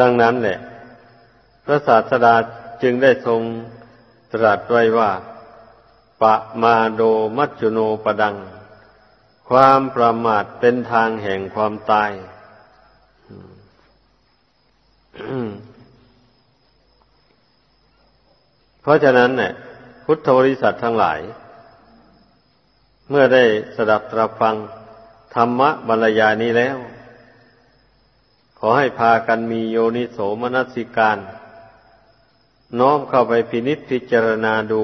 ดังนั้นแหละ พระศาสดาจึงได้ทรงตรัสไว้ว่า ปะมาโดมัจจุโนปดัง ความประมาทเป็นทางแห่งความตาย เพราะฉะนั้นเนี่ยพุทธบริษัททั้งหลาย เมื่อได้สดับตรับฟังธรรมะบรรยายนี้แล้ว ขอให้พากันมีโยนิโสมนสิการ น้อมเข้าไปพินิจพิจารณาดู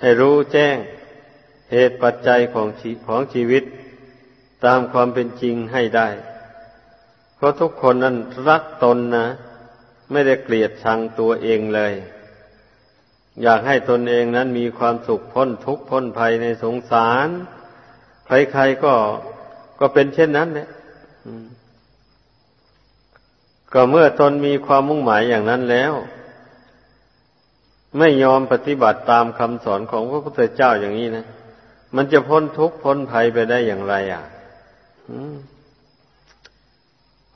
ให้รู้แจ้งเหตุปัจจัยของของชีวิต ตามความเป็นจริงให้ได้ เพราะทุกคนนั้นรักตนนะ ไม่ได้เกลียดชังตัวเองเลย อยากให้ตนเองนั้นมีความสุขพ้นทุกข์พ้นภัยในสงสาร ใครๆก็ก็เป็นเช่นนั้นเนี่ยก็เมื่อตนมีความมุ่งหมายอย่างนั้นแล้ว ไม่ยอมปฏิบัติตามคำสอนของพระพุทธเจ้าอย่างนี้นะ มันจะพ้นทุกข์พ้นภัยไปได้อย่างไร อะ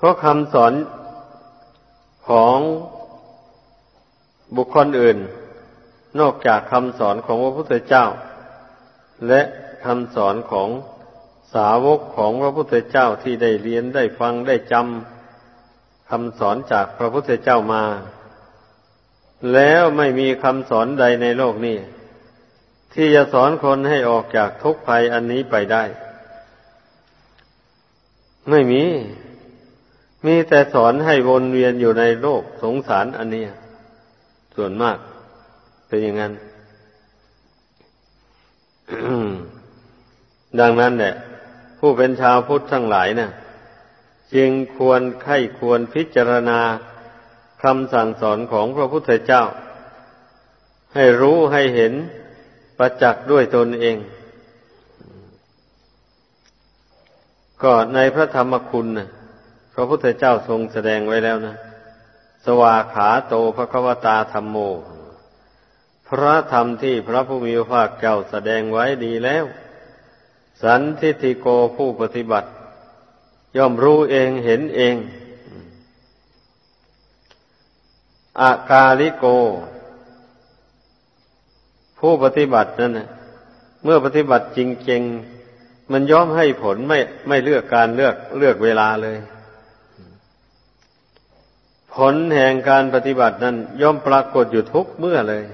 เพราะคำสอนของบุคคลอื่น นอกจากคำสอนของพระพุทธเจ้า และคำสอนของสาวกของพระพุทธเจ้าที่ได้เรียนได้ฟังได้จำคำสอนจากพระพุทธเจ้ามา แล้วไม่มีคำสอนใดในโลกนี้ ที่จะสอนคนให้ออกจากทุกข์ภัยอันนี้ไปได้ ไม่มี มีแต่สอนให้วนเวียนอยู่ในโลกสงสารอันนี้ ส่วนมาก เป็นอย่างนั้น ดังนั้นเนี่ยผู้เป็นชาวพุทธทั้งหลายนะ่ะจึงควรไข้ควรพิจารณาคำสั่งสอนของพระพุทธเจ้า ให้รู้ให้เห็นประจักษ์ด้วยตนเอง ก็ในพระธรรมคุณนะพ ระพุทธเจ้าทรงแสดงไว้แล้วนะ สวาขาโตภควตาธรรมโม พระธรรมที่พระผู้มีพระภาคเจ้าแสดงไว้ดีแล้ว สันทิติโกผู้ปฏิบัติ ย่อมรู้เองเห็นเองอากาลิโก ผู้ปฏิบัตินั่นนะเมื่อปฏิบัติจริงๆมันย่อมให้ผลไม่ไม่เลือกการเลือกเลือกเวลาเลย ผลแห่งการปฏิบัตินั้น ย่อมปรากฏอยู่ทุกเมื่อเลย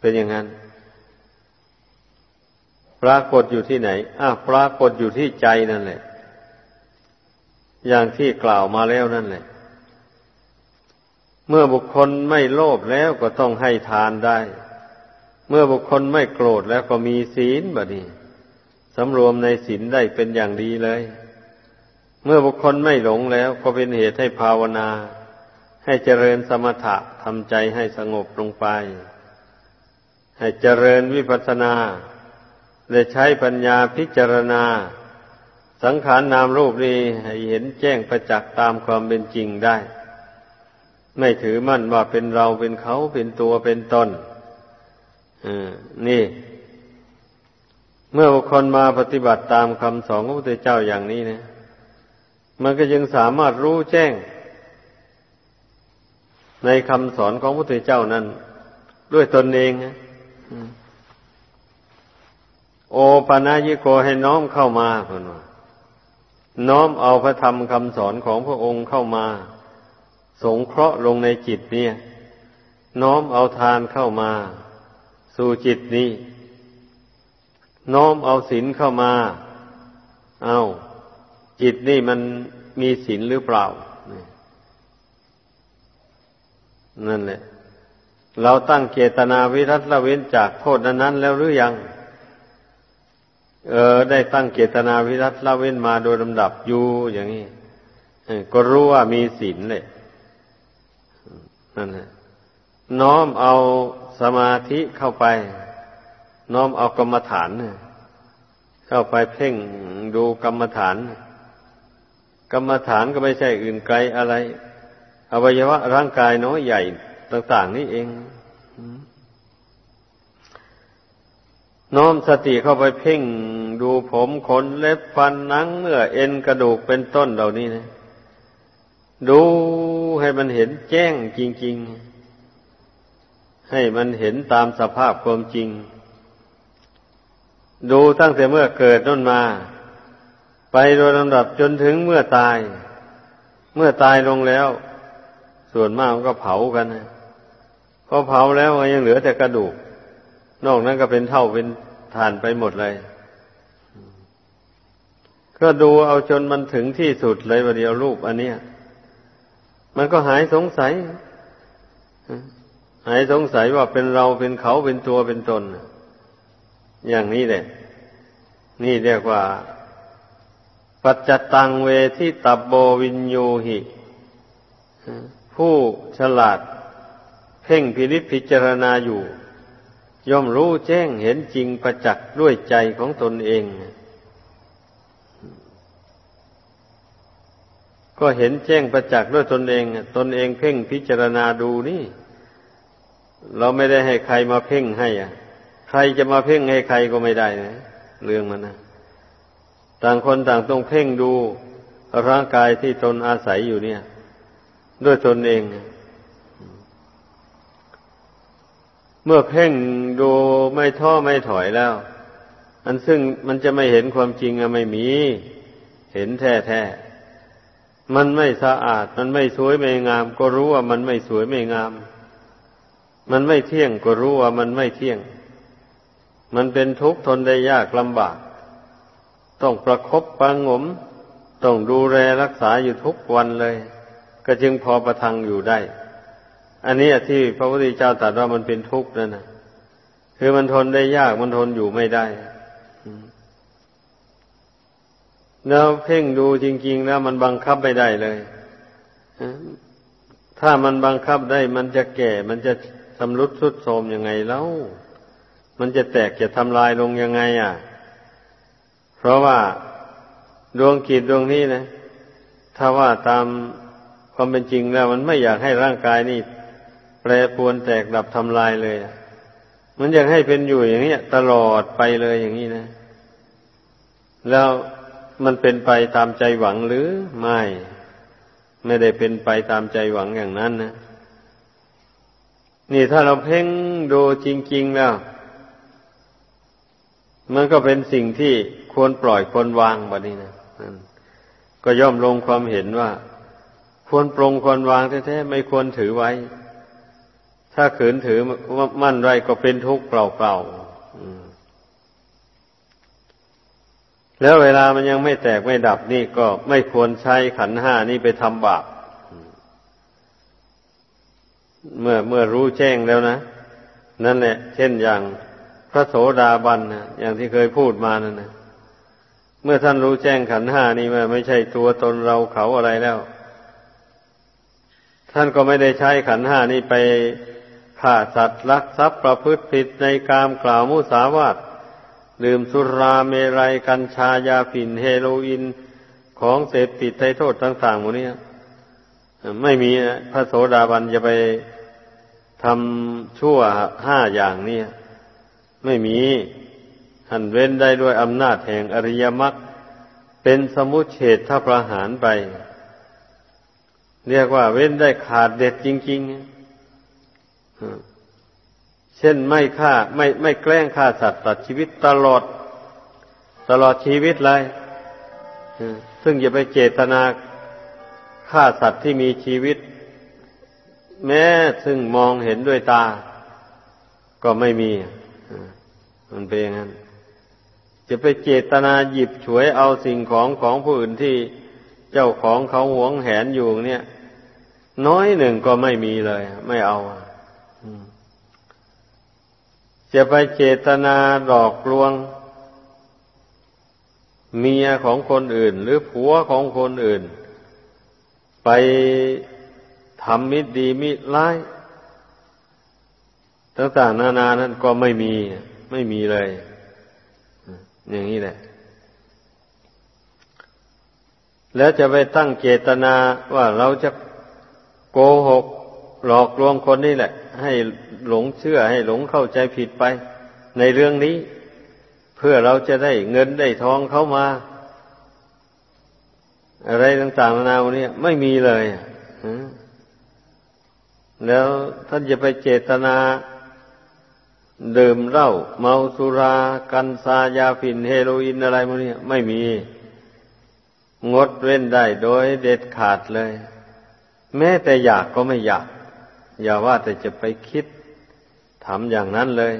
เป็นอย่างนั้น ปรากฏอยู่ที่ไหนอะปรากฏอยู่ที่ใจนั่นแหละ อย่างที่กล่าวมาแล้วนั่นแหละ เมื่อบุคคลไม่โลภแล้วก็ต้องให้ทานได้ เมื่อบุคคลไม่โกรธแล้วก็มีศีลบดนี้สำรวมในศีลได้เป็นอย่างดีเลย เมื่อบุคคลไม่หลงแล้วก็เป็นเหตุให้ภาวนา ให้เจริญสมถะทำใจให้สงบลงไป ให้เจริญวิปัสสนาได้ใช้ปัญญาพิจารณา สังขารนนามรูปนี้ให้เห็นแจ้งประจักษ์ตามความเป็นจริงได้ ไม่ถือมั่นว่าเป็นเราเป็นเขาเป็นตัวเป็นตนนี่ เมื่อบุคคลมาปฏิบัติตามคำสอนของพระพุทธเจ้าอย่างนี้นะ มันก็ยังสามารถรู้แจ้ง ในคำสอนของพระพุทธเจ้านั้น ด้วยตนเองโอปนายิโกให้น้อมเข้ามาเพื่อนว่าน้อมเอาพระธรรมคำสอนของพระองค์เข้ามา สงเคราะห์ลงในจิตเนี่ย น้อมเอาทานเข้ามา สู่จิตนี้ น้อมเอาศีลเข้ามา เอา จิตนี่มันมีศีลหรือเปล่า นั่นแหละ เราตั้งเจตนาวิรัตละเว้นจากโทษนั้นแล้วหรือยัง เออ ได้ตั้งเจตนาวิรัตละเว้นมาโดยลำดับอยู่อย่างนี้ก็รู้ว่ามีศีลเลยนั่นแหละน้อมเอาสมาธิเข้าไป น้อมเอากรรมฐานเข้าไปเพ่งดูกรรมฐาน กรรมฐานก็ไม่ใช่อื่นไกลอะไร อวัยวะร่างกายน้อยใหญ่ต่าง ๆ นี่เองน้อมสติเข้าไปเพ่งดูผมขนเล็บฟันหนังเนื้อเอ็นกระดูกเป็นต้นเหล่านี้นะ ดูให้มันเห็นแจ้งจริง ๆ ให้มันเห็นตามสภาพความจริง ดูตั้งแต่เมื่อเกิดนั่นมา ไปโดยลำดับจนถึงเมื่อตาย เมื่อตายลงแล้ว ส่วนมากมันก็เผากันนะพอเผาแล้วยังเหลือแต่กระดูก นอกนั้นก็เป็นเท่าเป็นฐานไปหมดเลย ก็ดูเอาจนมันถึงที่สุดเลยวันเดียวรูปอันเนี้ยมันก็หายสงสัย หายสงสัยว่าเป็นเราเป็นเขาเป็นตัวเป็นตน อย่างนี้แหละ นี่เรียกว่า ปัจจตังเวทิตับโบวินยูหิผู้ฉลาด เพ่งพินิจพิจารณาอยู่ ย่อมรู้แจ้งเห็นจริงประจักษ์ด้วยใจของตนเอง ก็เห็นแจ้งประจักษ์ด้วยตนเองตนเองเพ่งพิจารณาดูนี่ เราไม่ได้ให้ใครมาเพ่งให้อะ ใครจะมาเพ่งให้ใครก็ไม่ได้นะเรื่องมันนะ ต่างคนต่างต้องเพ่งดูร่างกายที่ตนอาศัยอยู่เนี่ย ด้วยตนเอง เมื่อเพ่งดูไม่ท้อไม่ถอยแล้ว อันซึ่งมันจะไม่เห็นความจริงอะไม่มี เห็นแท้แท้มันไม่สะอาด มันไม่สวยไม่งาม ก็รู้ว่ามันไม่สวยไม่งาม มันไม่เที่ยงก็รู้ว่ามันไม่เที่ยง มันเป็นทุกข์ทนได้ยากลำบาก ต้องประครบประงม ต้องดูแลรักษาอยู่ทุกวันเลย ก็จึงพอประทังอยู่ได้ อันนี้ที่พระพุทธเจ้าตรัสว่ามันเป็นทุกข์นั่นนะคือมันทนได้ยากมันทนอยู่ไม่ได้แล้วเพ่งดูจริง ๆ แล้วมันบังคับไม่ได้เลยถ้ามันบังคับได้มันจะแก่ มันจะสำรุดสุดโทมยังไงแล้ว มันจะแตกจะทำลายลงยังไง อะ ราะว่าดวงกิจดวงนี้นะ ถ้าว่าตามความเป็นจริงแล้ว มันไม่อยากให้ร่างกายนี่ แปรปรวนแตกดับทำลายเลย มันอยากให้เป็นอยู่อย่างนี้ตลอดไปเลยอย่างนี้นะ แล้วมันเป็นไปตามใจหวังหรือไม่ ไม่ได้เป็นไปตามใจหวังอย่างนั้นนะนี่ถ้าเราเพ่งดูจริง ๆ แล้ว มันก็เป็นสิ่งที่ควรปล่อยควรวางแบบนี้นะก็ย่อมลงความเห็นว่า ควรปรงควรวางแท้ๆไม่ควรถือไว้ ถ้าขืนถือมั่นไรก็เป็นทุกข์เปล่าๆแล้วเวลามันยังไม่แตกไม่ดับนี่ก็ไม่ควรใช้ขันห้านี่ไปทำบาปเมื่อเมื่อรู้แจ้งแล้วนะ นั่นแหละ เช่นอย่าง ระโสดาบันนะอย่างที่เคยพูดมานั่นนะเมื่อท่านรู้แจ้งขันห้านี่ว่าไม่ใช่ตัวตนเราเขาอะไรแล้ว ท่านก็ไม่ได้ใช้ขันห้านี่ไปฆ่าสัตว์ลักทรัพย์ประพฤติผิดในกามกล่าวมุสาวาทดื่มสุราเมรัยกัญชายาฝิ่นเฮโรอีนของเสพติดไทโทษต่างๆหมดนี้ไม่มีพระโสดาบันจะไปทำชั่วห้าอย่างนี้ ไม่มีหันเว้นได้ด้วยอำนาจแห่งอริยมรรคเป็นสมุเฉทถ้าประหารไป เรียกว่าเว้นได้ขาดเด็ดจริง ๆ เช่นไม่ฆ่าไม่ไม่แกล้งฆ่าสัตว์ตัดชีวิตตลอด ตลอดชีวิตเลยซึ่งอย่าไปเจตนาฆ่าสัตว์ที่มีชีวิต แม้ซึ่งมองเห็นด้วยตา ก็ไม่มี มันเป็นอย่างนั้นจะไปเจตนาหยิบฉวยเอาสิ่งของของผู้อื่นที่เจ้าของเขาหวงแหนอยู่เนี่ย น้อยหนึ่งก็ไม่มีเลย ไม่เอาจะไปเจตนาหลอกลวง เมียของคนอื่น หรือผัวของคนอื่น ไปทำมิตรดีมิตรร้ายต่างๆนานานั้นก็ไม่มี ไม่มีเลย อย่างนี้แหละ แล้วจะไปตั้งเจตนาว่าเราจะโกหกหลอกลวงคนนี่แหละ ให้หลงเชื่อให้หลงเข้าใจผิดไป ในเรื่องนี้ เพื่อเราจะได้เงินได้ทองเข้ามา อะไรต่างๆนานาเนี่ยไม่มีเลยแล้วท่านจะไปเจตนา ดื่มเหล้าเมาสุรา กันซายาฝิ่นเฮโรอีนอะไรพวกนี้ไม่มี งดเว้นได้โดยเด็ดขาดเลย แม้แต่อยากก็ไม่อยาก อย่าว่าแต่จะไปคิดทำอย่างนั้นเลย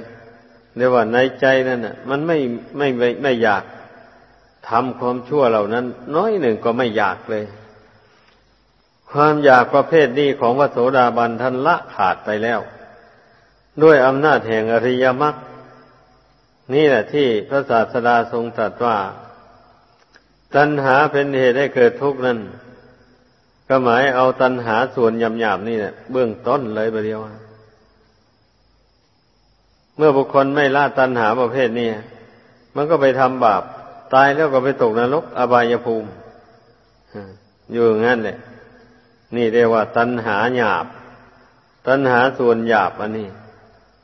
เรียกว่าในใจนั่นน่ะ มันไม่ไม่ไม่ไม่อยากทำความชั่วเหล่านั้น น้อยหนึ่งก็ไม่อยากเลย ความอยากประเภทนี้ของพระโสดาบันท่านละขาดไปแล้ว ด้วยอำนาจแห่งอริยมรรคนี่แหละที่พระศาสดาทรงตรัสว่า ตัณหาเป็นเหตุให้เกิดทุกข์นั้นก็หมายเอาตัณหาส่วนหยาบๆนี่เนี่ยเบื้องต้นเลยไปเดียว เมื่อบุคคลไม่ละตัณหาประเภทนี้มันก็ไปทำบาป ตายแล้วก็ไปตกนรก อบายภูมิอยู่งั้นแหละนี่เรียกว่าตัณหาหยาบ ตัณหาส่วนหยาบอันนี้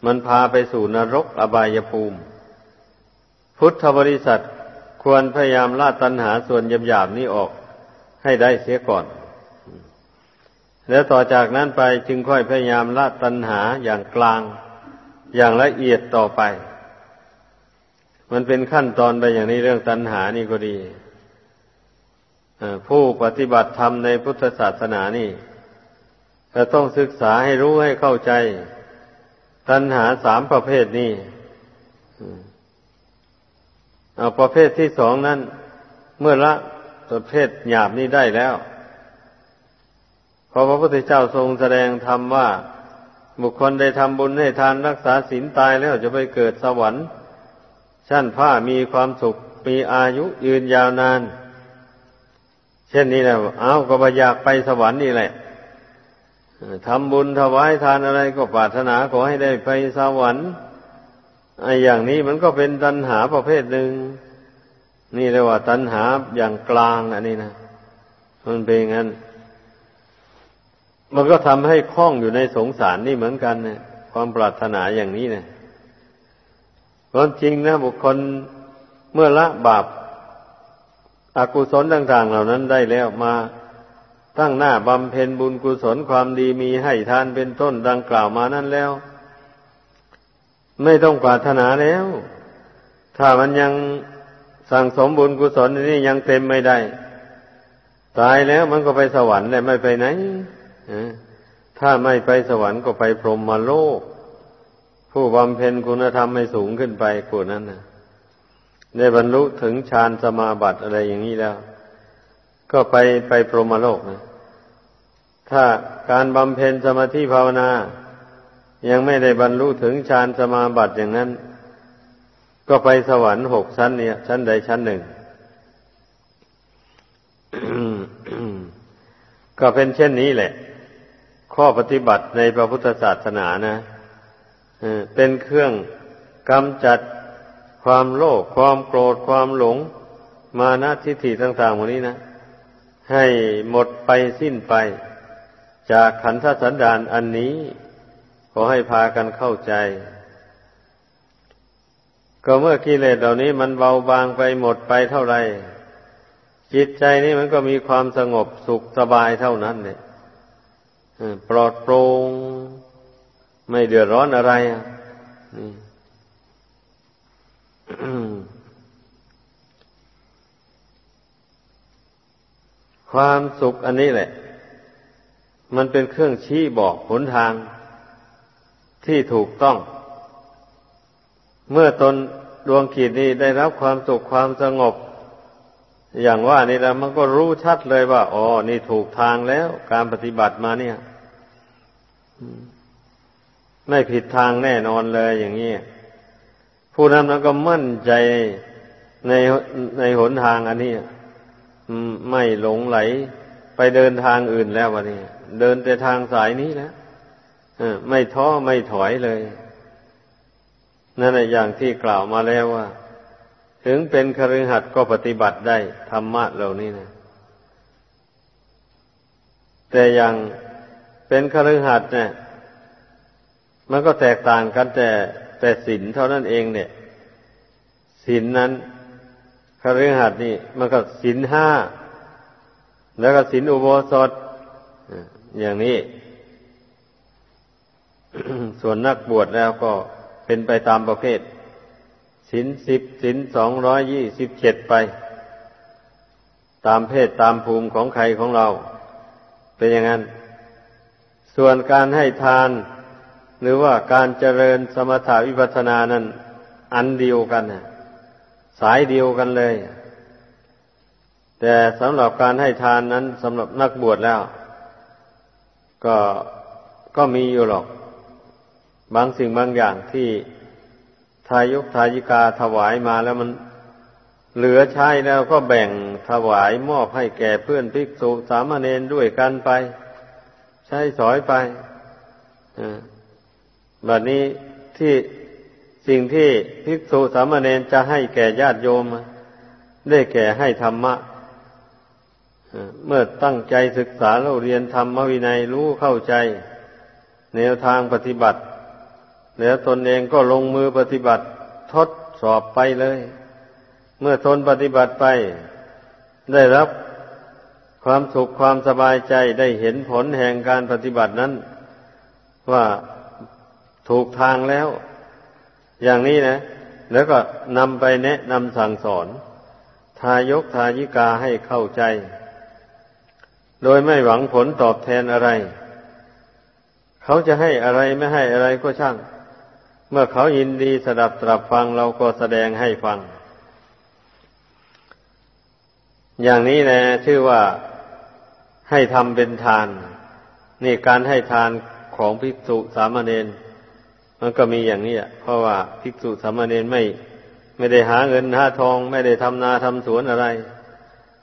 มันพาไปสู่นรกอบายภูมิ พุทธบริษัทควรพยายามละตัณหาส่วนหยาบๆนี้ออกให้ได้เสียก่อน แล้วต่อจากนั้นไปจึงค่อยพยายามละตัณหาอย่างกลาง อย่างละเอียดต่อไป มันเป็นขั้นตอนไปอย่างนี้เรื่องตัณหานี่ก็ดีผู้ปฏิบัติธรรมในพุทธศาสนานี่จะต้องศึกษาให้รู้ให้เข้าใจ ตัณหาสามประเภทนี้เอาประเภทที่สองนั้น เมื่อละประเภทหยาบนี้ได้แล้วพอพระพุทธเจ้าทรงแสดงธรรมว่า บุคคลได้ทำบุญให้ทานรักษาศีลตายแล้วจะไปเกิดสวรรค์ชั้นผ้ามีความสุขมีอายุยืนยาวนาน เช่นนี้แหละเอาก็ไปอยากไปสวรรค์นี่แหละ ทำบุญถวายทานอะไรก็ปรารถนาขอให้ได้ไปสวรรค์ไอ้อย่างนี้มันก็เป็นตัณหาประเภทหนึ่ง นี่เรียกว่าตัณหาอย่างกลางอันนี้นะมันเป็นงั้น มันก็ทำให้คล้องอยู่ในสงสารนี่เหมือนกันเนี่ยความปรารถนาอย่างนี้เนี่ยความจริงนะบุคคลเมื่อละบาปอากุศลต่าง ๆ เหล่านั้นได้แล้วมา ตั้งหน้าบำเพ็ญบุญกุศลความดีมีให้ทานเป็นต้นดังกล่าวมานั้นแล้ว ไม่ต้องปรารถนาแล้ว ถ้ามันยังสั่งสมบุญกุศลนี่ยังเต็มไม่ได้ ตายแล้วมันก็ไปสวรรค์ได้ไม่ไปไหนถ้าไม่ไปสวรรค์ก็ไปพรหมโลก ผู้บำเพ็ญคุณธรรมให้สูงขึ้นไปกว่านั้นนะได้บรรลุถึงฌานสมาบัติอะไรอย่างนี้แล้ว ก็ไปไปพรหมโลกนะ ถ้าการบำเพ็ญสมาธิภาวนา ยังไม่ได้บรรลุถึงฌานสมาบัติอย่างนั้น ก็ไปสวรรค์หกชั้นเนี่ย ชั้นใดชั้นหนึ่ง ก็เป็นเช่นนี้แหละ ข้อปฏิบัติในพระพุทธศาสนานะเป็นเครื่องกำจัดความโลภความโกรธความหลง มานะทิฏฐิต่างๆหมดนี้นะ ให้หมดไปสิ้นไป จากขันธสันดานอันนี้ ขอให้พากันเข้าใจ ก็เมื่อกิเลสเหล่านี้มันเบาบางไปหมดไปเท่าไรจิตใจนี้มันก็มีความสงบสุขสบายเท่านั้นเนี่ยปลอดโปร่งไม่เดือดร้อนอะไรนี่ ความสุขอันนี้แหละ มันเป็นเครื่องชี้บอกหนทางที่ถูกต้อง เมื่อตนดวงขีดนี้ได้รับความสุขความสงบ อย่างว่านี่แล้วมันก็รู้ชัดเลยว่าอ๋อนี่ถูกทางแล้วการปฏิบัติมาเนี่ยไม่ผิดทางแน่นอนเลยอย่างนี้ผู้นั้นมันก็มั่นใจในในหนทางอันนี้ ไม่หลงไหล ไปเดินทางอื่นแล้ววันนี้เดินแต่ทางสายนี้แล้วไม่ท้อไม่ถอยเลย นั่นแหละอย่างที่กล่าวมาแล้วว่า ถึงเป็นคฤหัสถ์ก็ปฏิบัติได้ธรรมะเหล่านี้นะแต่อย่างเป็นคฤหัสถ์เนี่ย มันก็แตกต่างกันแต่แต่ศีลเท่านั้นเองเนี่ยศีลนนั้น คฤหัสถ์นี่มันก็ศีลห้าแล้วก็ศีลอุโบสถอย่างนี้ ส่วนนักบวชแล้วก็เป็นไปตามประเภทสินสิบสินสองร้อยยี่สิบเจ็ดไป ตามเพศตามภูมิของใครของเรา เป็นอย่างนั้น ส่วนการให้ทาน หรือว่าการเจริญสมถาวิปัสสนานั้น อันเดียวกัน สายเดียวกันเลย แต่สำหรับการให้ทานนั้นสำหรับนักบวชแล้ว ก็ก็มีอยู่หรอก บางสิ่งบางอย่างที่ทายกทายิกาถวายมาแล้วมันเหลือใช้แล้วก็แบ่งถวายมอบให้แก่เพื่อนภิกษุสามเณรด้วยกันไป ใช้สอยไปแบบนี้ที่ สิ่งที่ภิกษุสามเณรจะให้แก่ญาติโยม ได้แก่ให้ธรรมะ เมื่อตั้งใจศึกษาเราเรียนธรรมวินัยรู้เข้าใจ แนวทางปฏิบัติ แล้วตนเองก็ลงมือปฏิบัติทดสอบไปเลย เมื่อทนปฏิบัติไป ได้รับความสุขความสบายใจได้เห็นผลแห่งการปฏิบัตินั้น ว่าถูกทางแล้ว อย่างนี้นะ แล้วก็นำไปแนะนำสั่งสอน ทายกทายิกาให้เข้าใจ โดยไม่หวังผลตอบแทนอะไร เขาจะให้อะไรไม่ให้อะไรก็ช่าง เมื่อเขายินดีสดับตรับฟังเราก็แสดงให้ฟัง อย่างนี้แหละชื่อว่าให้ทำเป็นทาน นี่การให้ทานของภิกษุสามเณร มันก็มีอย่างนี้อะเพราะว่าภิกษุสามเณรไม่ ไม่ได้หาเงินหาทอง ไม่ได้ทำนาทำสวนอะไร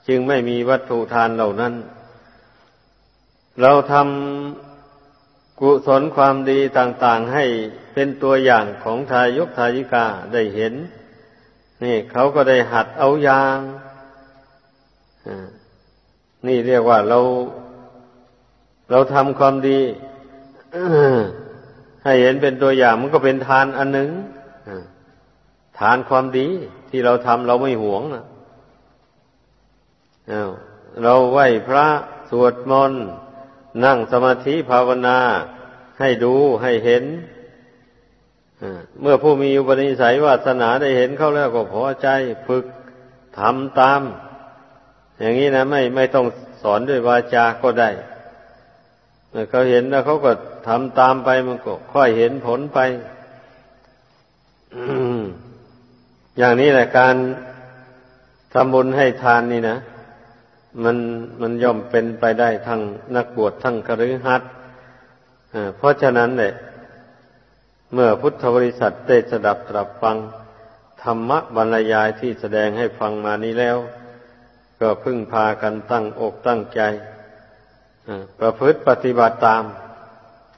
จึงไม่มีวัตถุทานเหล่านั้น เราทำกุศลความดีต่างๆให้เป็นตัวอย่างของทายกทายิกาได้เห็น นี่เขาก็ได้หัดเอายางนี่เรียกว่าเรา เราทำความดี ให้เห็นเป็นตัวอย่างมันก็เป็นทานอันหนึ่งทานความดีที่เราทำเราไม่หวงนะเราไหว้พระสวดมนต์นั่งสมาธิภาวนา ให้ดูให้เห็นเมื่อผู้มีอุปนิสัยวาสนาได้เห็นเขาแล้วก็พอใจฝึกทำตาม อย่างนี้นะไม่ไม่ต้องสอนด้วยวาจาก็ได้เขาเห็นแล้วเขาก็ ทำตามไปมันก็ค่อยเห็นผลไปอย่างนี้แหละการทำบุญให้ทานนี่นะมันมันย่อมเป็นไปได้ทั้งนักบวชทั้งคฤหัสถ์เพราะฉะนั้นเนี่ยเมื่อพุทธบริษัทได้สดับตรับฟัง ธรรมบรรยายที่แสดงให้ฟังมานี้แล้ว ก็พึ่งพากันตั้งอกตั้งใจประพฤติปฏิบัติตาม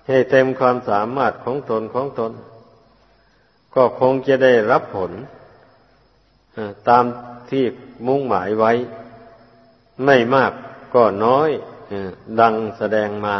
ให้เต็มความสามารถของตนของตน ก็คงจะได้รับผลตามที่มุ่งหมายไว้ ไม่มากก็น้อยดังแสดงมา